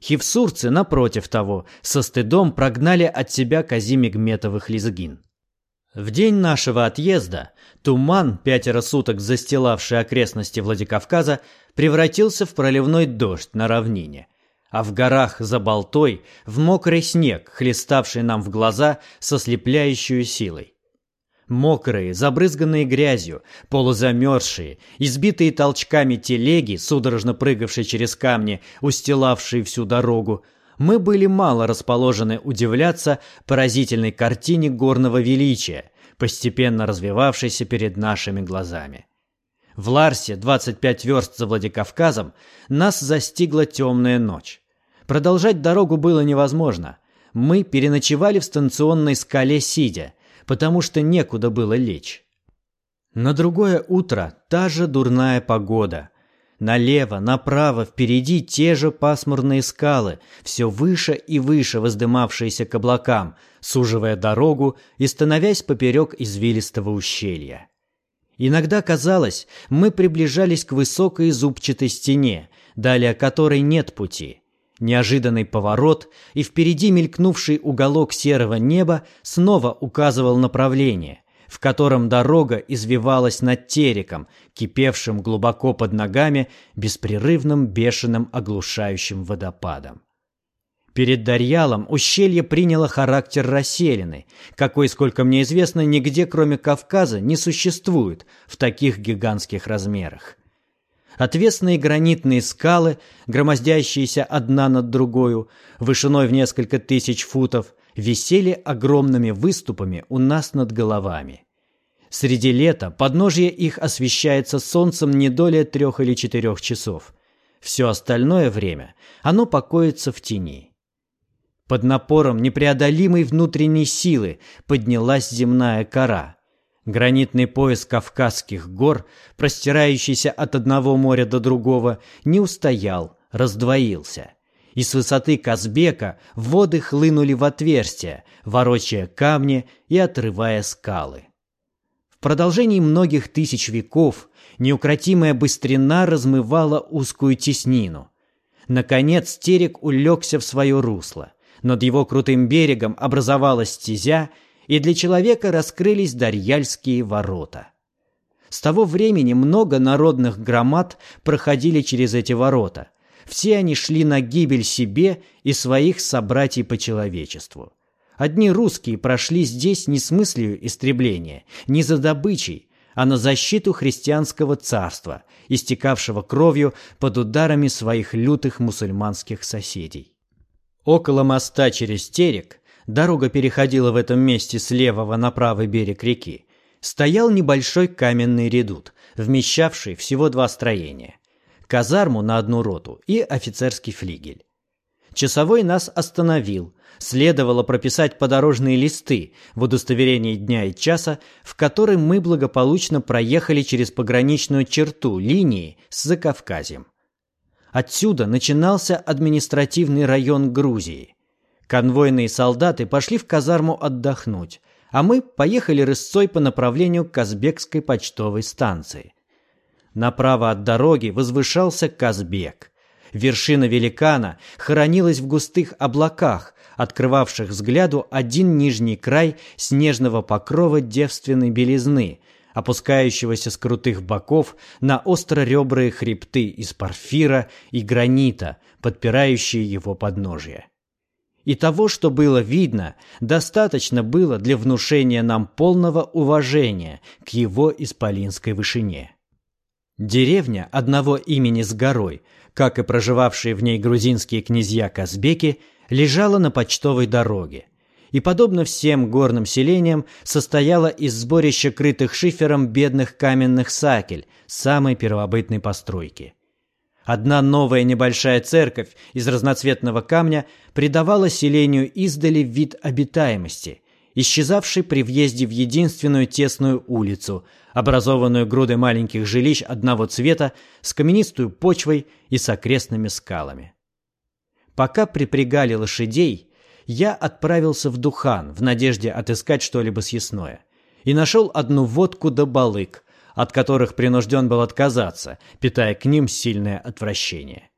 Хивсурцы, напротив того, со стыдом прогнали от себя Казимигметовых лезгин. В день нашего отъезда туман, пятеро суток застилавший окрестности Владикавказа, превратился в проливной дождь на равнине, а в горах за болтой в мокрый снег, хлеставший нам в глаза со слепляющей силой. Мокрые, забрызганные грязью, полузамерзшие, избитые толчками телеги, судорожно прыгавшие через камни, устилавшие всю дорогу, мы были мало расположены удивляться поразительной картине горного величия, постепенно развивавшейся перед нашими глазами. В Ларсе, 25 верст за Владикавказом, нас застигла темная ночь. Продолжать дорогу было невозможно. Мы переночевали в станционной скале сидя, потому что некуда было лечь. На другое утро та же дурная погода. Налево, направо, впереди те же пасмурные скалы, все выше и выше воздымавшиеся к облакам, суживая дорогу и становясь поперек извилистого ущелья. Иногда казалось, мы приближались к высокой зубчатой стене, далее которой нет пути – Неожиданный поворот и впереди мелькнувший уголок серого неба снова указывал направление, в котором дорога извивалась над тереком, кипевшим глубоко под ногами беспрерывным бешеным оглушающим водопадом. Перед Дарьялом ущелье приняло характер расселены, какой, сколько мне известно, нигде, кроме Кавказа, не существует в таких гигантских размерах. Отвесные гранитные скалы, громоздящиеся одна над другою, вышиной в несколько тысяч футов, висели огромными выступами у нас над головами. Среди лета подножье их освещается солнцем не долее трех или четырех часов. Все остальное время оно покоится в тени. Под напором непреодолимой внутренней силы поднялась земная кора. Гранитный пояс Кавказских гор, простирающийся от одного моря до другого, не устоял, раздвоился. И с высоты Казбека воды хлынули в отверстия, ворочая камни и отрывая скалы. В продолжении многих тысяч веков неукротимая быстрина размывала узкую теснину. Наконец терек улегся в свое русло. Над его крутым берегом образовалась стезя – и для человека раскрылись Дарьяльские ворота. С того времени много народных громад проходили через эти ворота. Все они шли на гибель себе и своих собратьев по человечеству. Одни русские прошли здесь не с мыслью истребления, не за добычей, а на защиту христианского царства, истекавшего кровью под ударами своих лютых мусульманских соседей. Около моста через Терек дорога переходила в этом месте с левого на правый берег реки, стоял небольшой каменный редут, вмещавший всего два строения. Казарму на одну роту и офицерский флигель. Часовой нас остановил. Следовало прописать подорожные листы в удостоверении дня и часа, в который мы благополучно проехали через пограничную черту линии с Закавказьем. Отсюда начинался административный район Грузии. Конвойные солдаты пошли в казарму отдохнуть, а мы поехали рысцой по направлению к Казбекской почтовой станции. Направо от дороги возвышался Казбек. Вершина великана хоронилась в густых облаках, открывавших взгляду один нижний край снежного покрова девственной белизны, опускающегося с крутых боков на остроребрые хребты из порфира и гранита, подпирающие его подножие. И того, что было видно, достаточно было для внушения нам полного уважения к его исполинской вышине. Деревня одного имени с горой, как и проживавшие в ней грузинские князья-казбеки, лежала на почтовой дороге и, подобно всем горным селениям, состояла из сборища крытых шифером бедных каменных сакель самой первобытной постройки. Одна новая небольшая церковь из разноцветного камня придавала селению издали вид обитаемости, исчезавший при въезде в единственную тесную улицу, образованную грудой маленьких жилищ одного цвета с каменистой почвой и с окрестными скалами. Пока припрягали лошадей, я отправился в Духан в надежде отыскать что-либо съестное и нашел одну водку да балык, от которых принужден был отказаться, питая к ним сильное отвращение.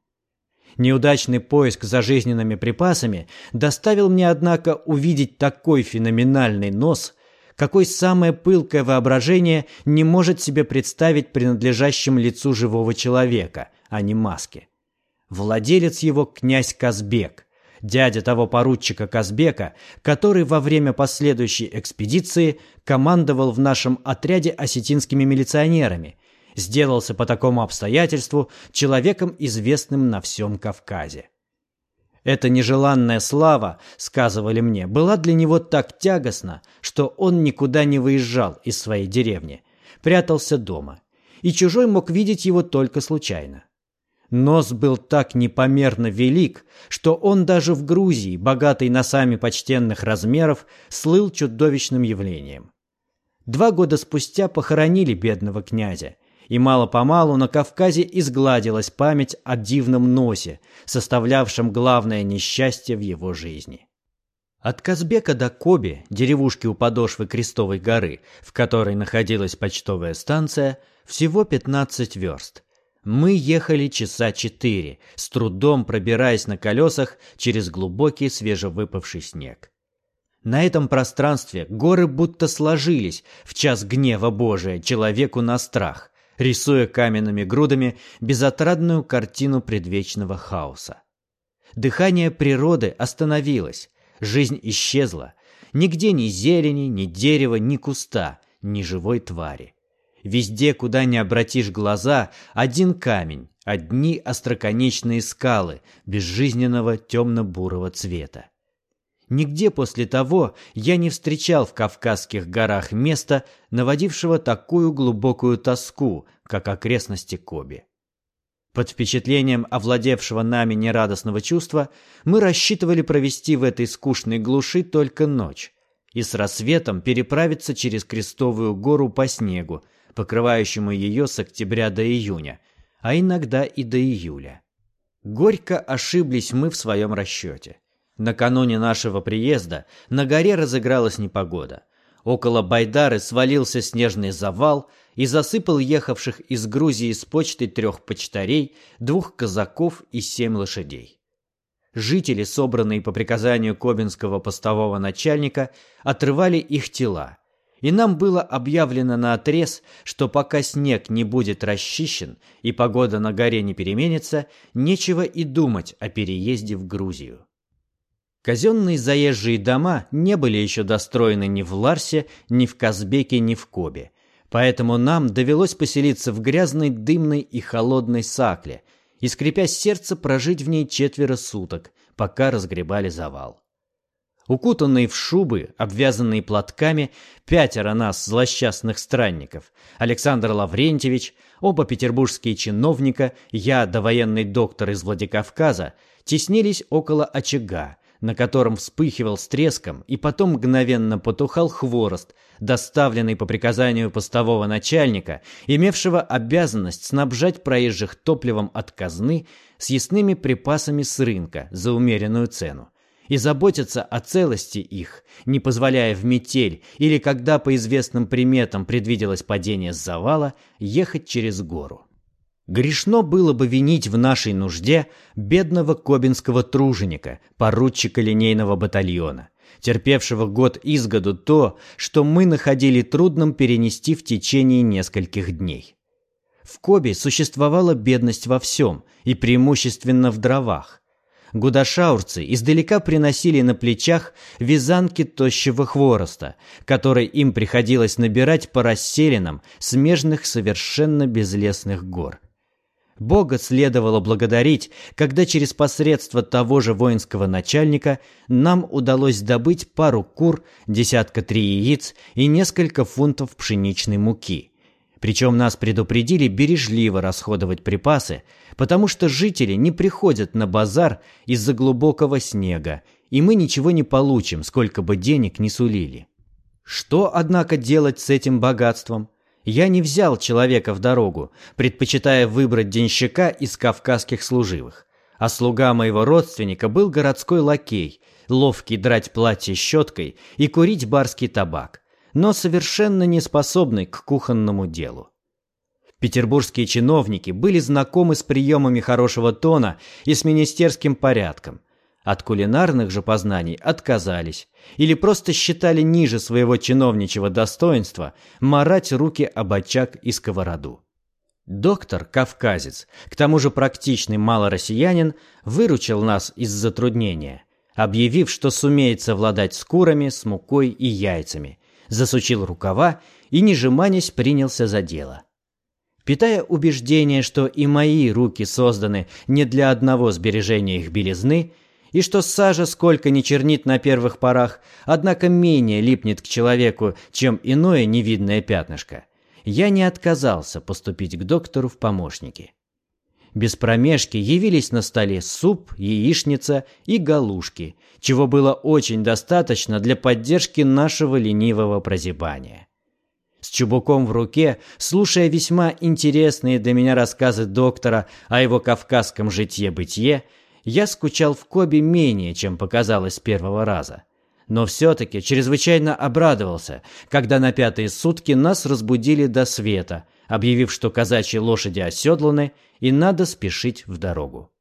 Неудачный поиск за жизненными припасами доставил мне, однако, увидеть такой феноменальный нос, какой самое пылкое воображение не может себе представить принадлежащим лицу живого человека, а не маске. Владелец его князь Казбек, дядя того поручика Казбека, который во время последующей экспедиции командовал в нашем отряде осетинскими милиционерами, сделался по такому обстоятельству человеком, известным на всем Кавказе. Эта нежеланная слава, сказывали мне, была для него так тягостна, что он никуда не выезжал из своей деревни, прятался дома, и чужой мог видеть его только случайно. Нос был так непомерно велик, что он даже в Грузии, богатой носами почтенных размеров, слыл чудовищным явлением. Два года спустя похоронили бедного князя, и мало-помалу на Кавказе изгладилась память о дивном носе, составлявшем главное несчастье в его жизни. От Казбека до Коби, деревушки у подошвы Крестовой горы, в которой находилась почтовая станция, всего 15 верст – мы ехали часа четыре, с трудом пробираясь на колесах через глубокий свежевыпавший снег. На этом пространстве горы будто сложились в час гнева Божия человеку на страх, рисуя каменными грудами безотрадную картину предвечного хаоса. Дыхание природы остановилось, жизнь исчезла. Нигде ни зелени, ни дерева, ни куста, ни живой твари. Везде, куда ни обратишь глаза, один камень, одни остроконечные скалы безжизненного темно-бурого цвета. Нигде после того я не встречал в Кавказских горах места, наводившего такую глубокую тоску, как окрестности Коби. Под впечатлением овладевшего нами нерадостного чувства мы рассчитывали провести в этой скучной глуши только ночь и с рассветом переправиться через Крестовую гору по снегу, покрывающему ее с октября до июня, а иногда и до июля. Горько ошиблись мы в своем расчете. Накануне нашего приезда на горе разыгралась непогода. Около Байдары свалился снежный завал и засыпал ехавших из Грузии с почты трех почтарей, двух казаков и семь лошадей. Жители, собранные по приказанию Кобинского постового начальника, отрывали их тела, и нам было объявлено на отрез, что пока снег не будет расчищен и погода на горе не переменится, нечего и думать о переезде в Грузию. Казенные заезжие дома не были еще достроены ни в Ларсе, ни в Казбеке, ни в Кобе, поэтому нам довелось поселиться в грязной, дымной и холодной Сакле и, скрипя сердце, прожить в ней четверо суток, пока разгребали завал. Укутанные в шубы, обвязанные платками, пятеро нас, злосчастных странников. Александр Лаврентьевич, оба петербургские чиновника, я, довоенный доктор из Владикавказа, теснились около очага, на котором вспыхивал с треском и потом мгновенно потухал хворост, доставленный по приказанию постового начальника, имевшего обязанность снабжать проезжих топливом от казны с ясными припасами с рынка за умеренную цену и заботиться о целости их, не позволяя в метель или когда по известным приметам предвиделось падение с завала, ехать через гору. Грешно было бы винить в нашей нужде бедного кобинского труженика, поручика линейного батальона, терпевшего год из году то, что мы находили трудным перенести в течение нескольких дней. В Кобе существовала бедность во всем, и преимущественно в дровах. Гудашаурцы издалека приносили на плечах вязанки тощего хвороста, который им приходилось набирать по расселенным, смежных совершенно безлесных гор. Бога следовало благодарить, когда через посредство того же воинского начальника нам удалось добыть пару кур, десятка три яиц и несколько фунтов пшеничной муки. Причем нас предупредили бережливо расходовать припасы, потому что жители не приходят на базар из-за глубокого снега, и мы ничего не получим, сколько бы денег ни сулили. Что, однако, делать с этим богатством? Я не взял человека в дорогу, предпочитая выбрать денщика из кавказских служивых. А слуга моего родственника был городской лакей, ловкий драть платье щеткой и курить барский табак, но совершенно не способный к кухонному делу. Петербургские чиновники были знакомы с приемами хорошего тона и с министерским порядком, от кулинарных же познаний отказались или просто считали ниже своего чиновничьего достоинства марать руки об очаг и сковороду. Доктор, кавказец, к тому же практичный малороссиянин, выручил нас из затруднения, объявив, что сумеет совладать с курами, с мукой и яйцами, засучил рукава и, не жеманясь, принялся за дело. Питая убеждение, что и мои руки созданы не для одного сбережения их белизны, и что сажа сколько ни чернит на первых порах, однако менее липнет к человеку, чем иное невидное пятнышко, я не отказался поступить к доктору в помощники. Без промежки явились на столе суп, яичница и галушки, чего было очень достаточно для поддержки нашего ленивого прозябания. С чубуком в руке, слушая весьма интересные для меня рассказы доктора о его кавказском житье-бытие, я скучал в Кобе менее, чем показалось с первого раза. Но все-таки чрезвычайно обрадовался, когда на пятые сутки нас разбудили до света, объявив, что казачьи лошади оседланы и надо спешить в дорогу.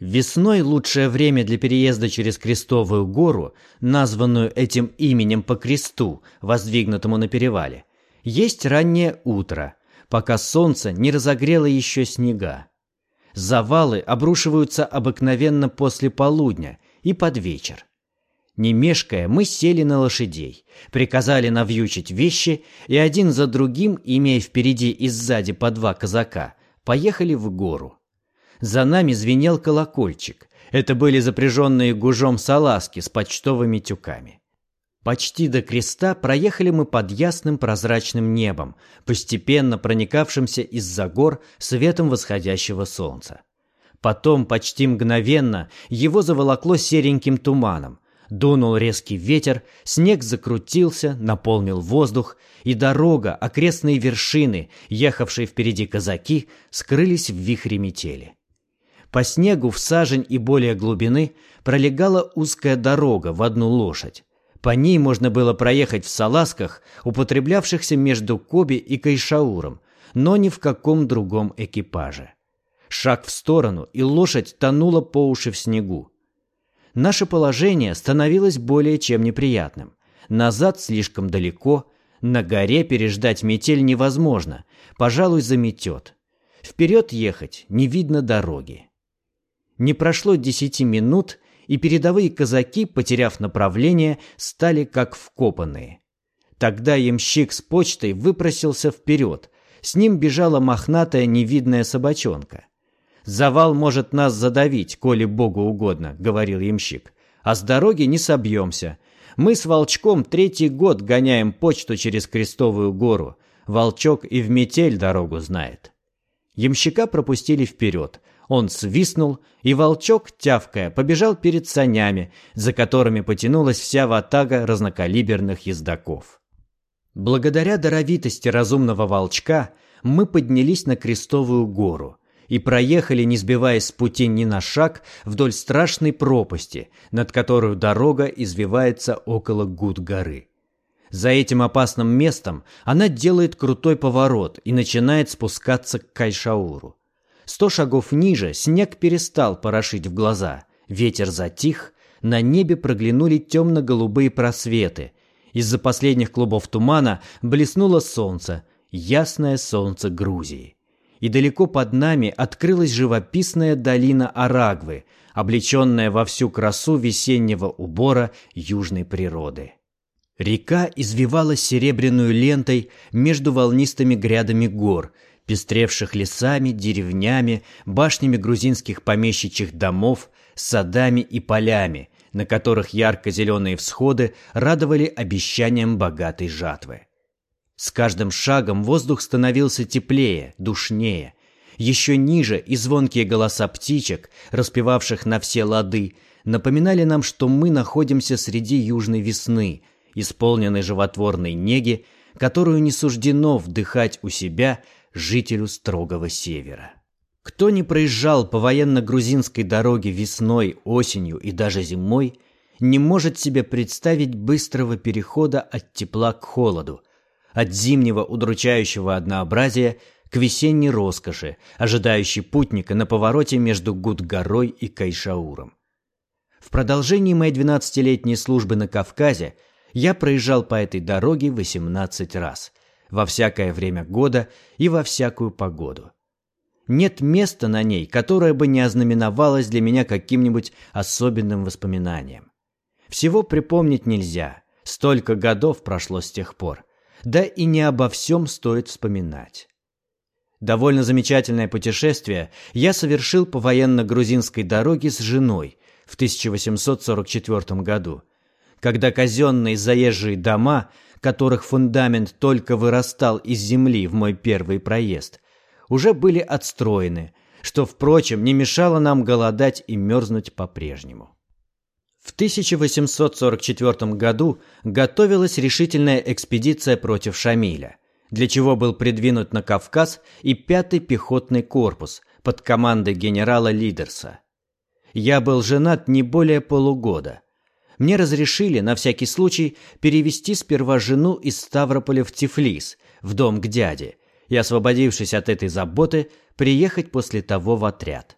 Весной лучшее время для переезда через Крестовую гору, названную этим именем по кресту, воздвигнутому на перевале, есть раннее утро, пока солнце не разогрело еще снега. Завалы обрушиваются обыкновенно после полудня и под вечер. Не мешкая, мы сели на лошадей, приказали навьючить вещи и один за другим, имея впереди и сзади по два казака, поехали в гору. За нами звенел колокольчик. Это были запряженные гужом салазки с почтовыми тюками. Почти до креста проехали мы под ясным прозрачным небом, постепенно проникавшимся из-за гор светом восходящего солнца. Потом, почти мгновенно, его заволокло сереньким туманом. Дунул резкий ветер, снег закрутился, наполнил воздух, и дорога, окрестные вершины, ехавшие впереди казаки, скрылись в вихре метели. По снегу в сажень и более глубины пролегала узкая дорога в одну лошадь. По ней можно было проехать в салазках, употреблявшихся между Коби и Кайшауром, но ни в каком другом экипаже. Шаг в сторону, и лошадь тонула по уши в снегу. Наше положение становилось более чем неприятным. Назад слишком далеко, на горе переждать метель невозможно, пожалуй, заметет. Вперед ехать не видно дороги. Не прошло десяти минут, и передовые казаки, потеряв направление, стали как вкопанные. Тогда ямщик с почтой выпросился вперед. С ним бежала мохнатая невидная собачонка. «Завал может нас задавить, коли Богу угодно», — говорил ямщик. «А с дороги не собьемся. Мы с Волчком третий год гоняем почту через Крестовую гору. Волчок и в метель дорогу знает». Ямщика пропустили вперед — он свистнул, и волчок, тявкая, побежал перед санями, за которыми потянулась вся ватага разнокалиберных ездаков. Благодаря даровитости разумного волчка мы поднялись на Крестовую гору и проехали, не сбиваясь с пути ни на шаг, вдоль страшной пропасти, над которой дорога извивается около Гуд-горы. За этим опасным местом она делает крутой поворот и начинает спускаться к Кайшауру. Сто шагов ниже снег перестал порошить в глаза, ветер затих, на небе проглянули темно-голубые просветы. Из-за последних клубов тумана блеснуло солнце, ясное солнце Грузии. И далеко под нами открылась живописная долина Арагвы, облеченная во всю красу весеннего убора южной природы. Река извивалась серебряную лентой между волнистыми грядами гор – пестревших лесами, деревнями, башнями грузинских помещичьих домов, садами и полями, на которых ярко-зеленые всходы радовали обещанием богатой жатвы. С каждым шагом воздух становился теплее, душнее. Еще ниже и звонкие голоса птичек, распевавших на все лады, напоминали нам, что мы находимся среди южной весны, исполненной животворной неги, которую не суждено вдыхать у себя жителю строгого севера. Кто не проезжал по военно-грузинской дороге весной, осенью и даже зимой, не может себе представить быстрого перехода от тепла к холоду, от зимнего удручающего однообразия к весенней роскоши, ожидающей путника на повороте между Гудгорой и Кайшауром. В продолжении моей двенадцатилетней службы на Кавказе я проезжал по этой дороге 18 раз – во всякое время года и во всякую погоду. Нет места на ней, которое бы не ознаменовалось для меня каким-нибудь особенным воспоминанием. Всего припомнить нельзя, столько годов прошло с тех пор, да и не обо всем стоит вспоминать. Довольно замечательное путешествие я совершил по военно-грузинской дороге с женой в 1844 году, когда казенные заезжие дома которых фундамент только вырастал из земли в мой первый проезд, уже были отстроены, что, впрочем, не мешало нам голодать и мерзнуть по-прежнему. В 1844 году готовилась решительная экспедиция против Шамиля, для чего был придвинут на Кавказ и пятый пехотный корпус под командой генерала Лидерса. Я был женат не более полугода, мне разрешили, на всякий случай, перевести сперва жену из Ставрополя в Тифлис, в дом к дяде, и, освободившись от этой заботы, приехать после того в отряд.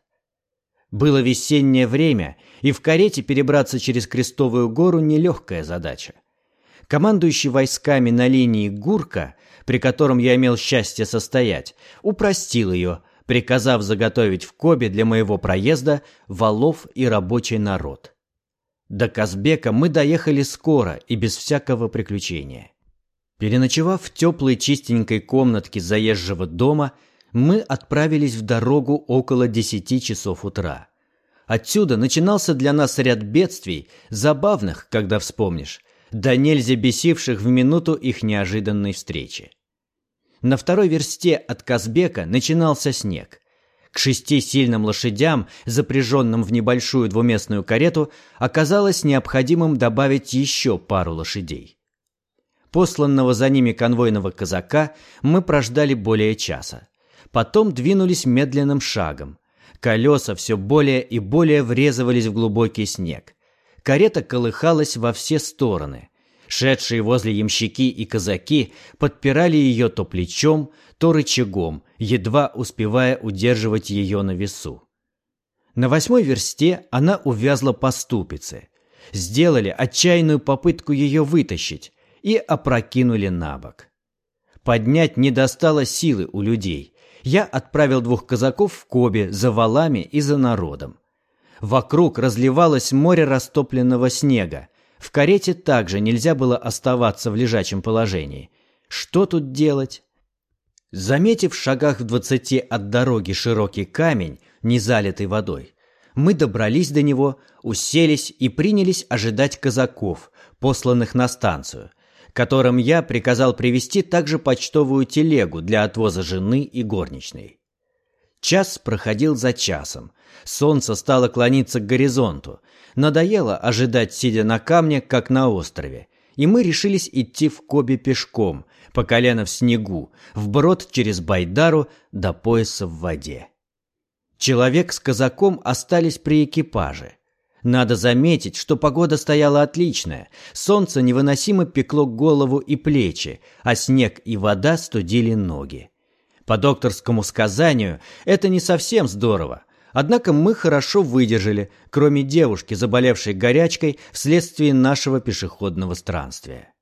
Было весеннее время, и в карете перебраться через Крестовую гору нелегкая задача. Командующий войсками на линии Гурка, при котором я имел счастье состоять, упростил ее, приказав заготовить в Кобе для моего проезда валов и рабочий народ. До Казбека мы доехали скоро и без всякого приключения. Переночевав в теплой чистенькой комнатке заезжего дома, мы отправились в дорогу около десяти часов утра. Отсюда начинался для нас ряд бедствий, забавных, когда вспомнишь, да нельзя бесивших в минуту их неожиданной встречи. На второй версте от Казбека начинался снег. К шести сильным лошадям, запряженным в небольшую двуместную карету, оказалось необходимым добавить еще пару лошадей. Посланного за ними конвойного казака мы прождали более часа. Потом двинулись медленным шагом. Колеса все более и более врезывались в глубокий снег. Карета колыхалась во все стороны. Шедшие возле ямщики и казаки подпирали ее то плечом, то рычагом, едва успевая удерживать ее на весу. На восьмой версте она увязла по ступице. Сделали отчаянную попытку ее вытащить и опрокинули на бок. Поднять не достало силы у людей. Я отправил двух казаков в Кобе за валами и за народом. Вокруг разливалось море растопленного снега, в карете также нельзя было оставаться в лежачем положении. Что тут делать? Заметив в шагах в двадцати от дороги широкий камень, не залитый водой, мы добрались до него, уселись и принялись ожидать казаков, посланных на станцию, которым я приказал привезти также почтовую телегу для отвоза жены и горничной. Час проходил за часом. Солнце стало клониться к горизонту. Надоело ожидать, сидя на камне, как на острове. И мы решились идти в Кобе пешком, по колено в снегу, вброд через Байдару до пояса в воде. Человек с казаком остались при экипаже. Надо заметить, что погода стояла отличная. Солнце невыносимо пекло голову и плечи, а снег и вода студили ноги. По докторскому сказанию, это не совсем здорово. Однако мы хорошо выдержали, кроме девушки, заболевшей горячкой вследствие нашего пешеходного странствия.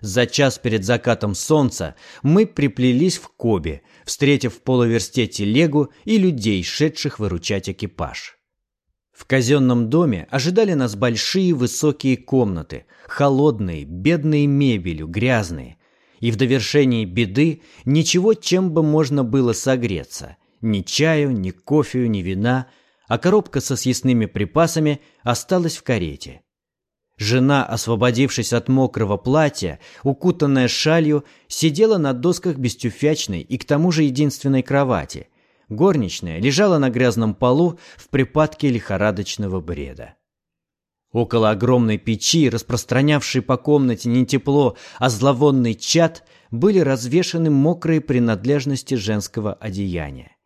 За час перед закатом солнца мы приплелись в Кобе, встретив в полуверсте телегу и людей, шедших выручать экипаж. В казенном доме ожидали нас большие высокие комнаты, холодные, бедные мебелью, грязные. И в довершении беды ничего, чем бы можно было согреться – ни чаю, ни кофею, ни вина, а коробка со съестными припасами осталась в карете. Жена, освободившись от мокрого платья, укутанная шалью, сидела на досках бестюфячной и к тому же единственной кровати. Горничная лежала на грязном полу в припадке лихорадочного бреда. Около огромной печи, распространявшей по комнате не тепло, а зловонный чад, были развешаны мокрые принадлежности женского одеяния.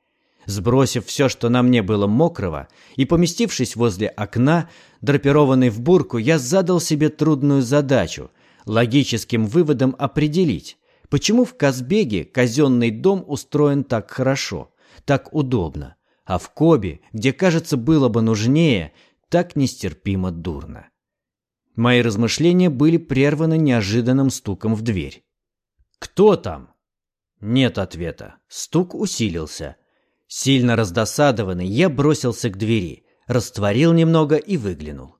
Сбросив все, что на мне было мокрого, и поместившись возле окна, драпированный в бурку, я задал себе трудную задачу – логическим выводом определить, почему в Казбеге казенный дом устроен так хорошо, так удобно, а в Кобе, где, кажется, было бы нужнее, так нестерпимо дурно. Мои размышления были прерваны неожиданным стуком в дверь. «Кто там?» Нет ответа. Стук усилился – Сильно раздосадованный, я бросился к двери, растворил немного и выглянул.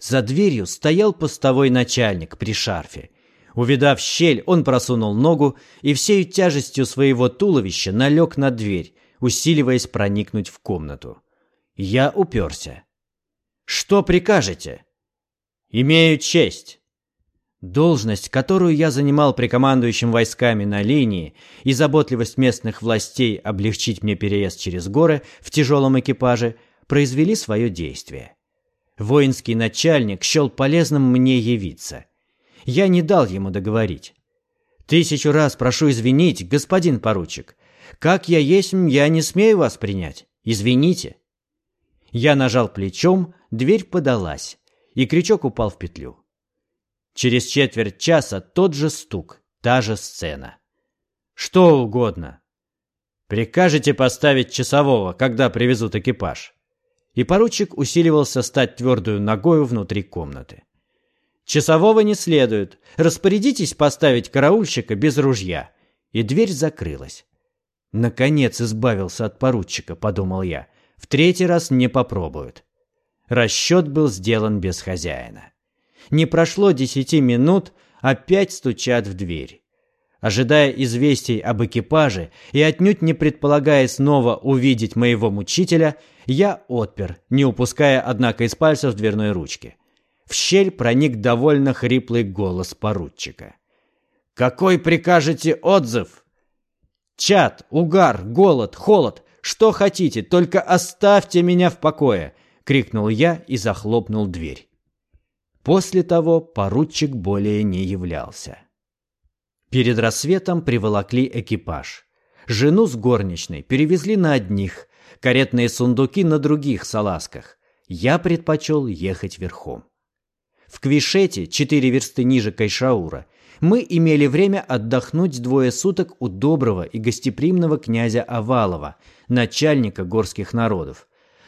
За дверью стоял постовой начальник при шарфе. Увидав щель, он просунул ногу и всей тяжестью своего туловища налег на дверь, усиливаясь проникнуть в комнату. Я уперся. «Что прикажете?» «Имею честь». Должность, которую я занимал при командующем войсками на линии, и заботливость местных властей облегчить мне переезд через горы в тяжелом экипаже, произвели свое действие. Воинский начальник счел полезным мне явиться. Я не дал ему договорить. «Тысячу раз прошу извинить, господин поручик. Как я есть, я не смею вас принять. Извините». Я нажал плечом, дверь подалась, и крючок упал в петлю. Через четверть часа тот же стук, та же сцена. Что угодно. Прикажете поставить часового, когда привезут экипаж. И поручик усиливался стать твердую ногою внутри комнаты. Часового не следует. Распорядитесь поставить караульщика без ружья. И дверь закрылась. Наконец избавился от поручика, подумал я. В третий раз не попробуют. Расчет был сделан без хозяина. Не прошло десяти минут, опять стучат в дверь. Ожидая известий об экипаже и отнюдь не предполагая снова увидеть моего мучителя, я отпер, не упуская, однако, из пальцев дверной ручки. В щель проник довольно хриплый голос поручика. «Какой прикажете отзыв?» «Чат, угар, голод, холод, что хотите, только оставьте меня в покое!» — крикнул я и захлопнул дверь. После того поручик более не являлся. Перед рассветом приволокли экипаж. Жену с горничной перевезли на одних, каретные сундуки на других салазках. Я предпочел ехать верхом. В Квишете, четыре версты ниже Кайшаура, мы имели время отдохнуть двое суток у доброго и гостеприимного князя Овалова, начальника горских народов,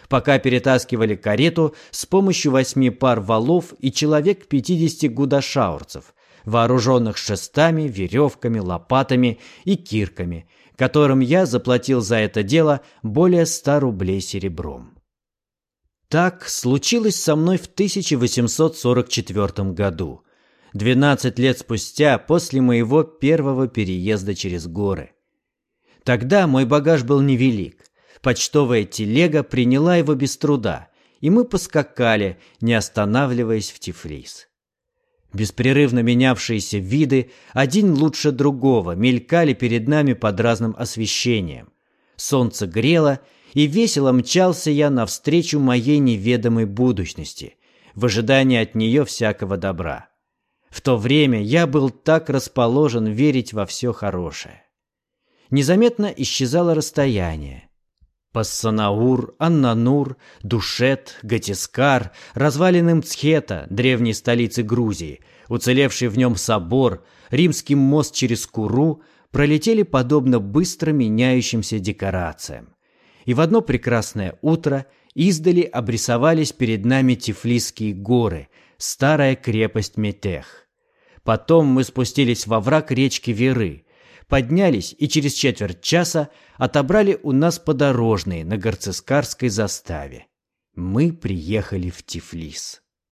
пока перетаскивали карету с помощью восьми пар валов и человек пятидесяти гудашаурцев, вооруженных шестами, веревками, лопатами и кирками, которым я заплатил за это дело более ста рублей серебром. Так случилось со мной в 1844 году, 12 лет спустя после моего первого переезда через горы. Тогда мой багаж был невелик. Почтовая телега приняла его без труда, и мы поскакали, не останавливаясь в Тифлис. Беспрерывно менявшиеся виды, один лучше другого, мелькали перед нами под разным освещением. Солнце грело, и весело мчался я навстречу моей неведомой будущности, в ожидании от нее всякого добра. В то время я был так расположен верить во все хорошее. Незаметно исчезало расстояние. Пассанаур, Аннанур, Душет, Гатискар, развалины Мцхета, древней столицы Грузии, уцелевший в нем собор, римский мост через Куру пролетели подобно быстро меняющимся декорациям. И в одно прекрасное утро издали обрисовались перед нами Тифлисские горы, старая крепость Метех. Потом мы спустились во враг речки Веры, поднялись и через четверть часа отобрали у нас подорожные на Горцискарской заставе. Мы приехали в Тифлис.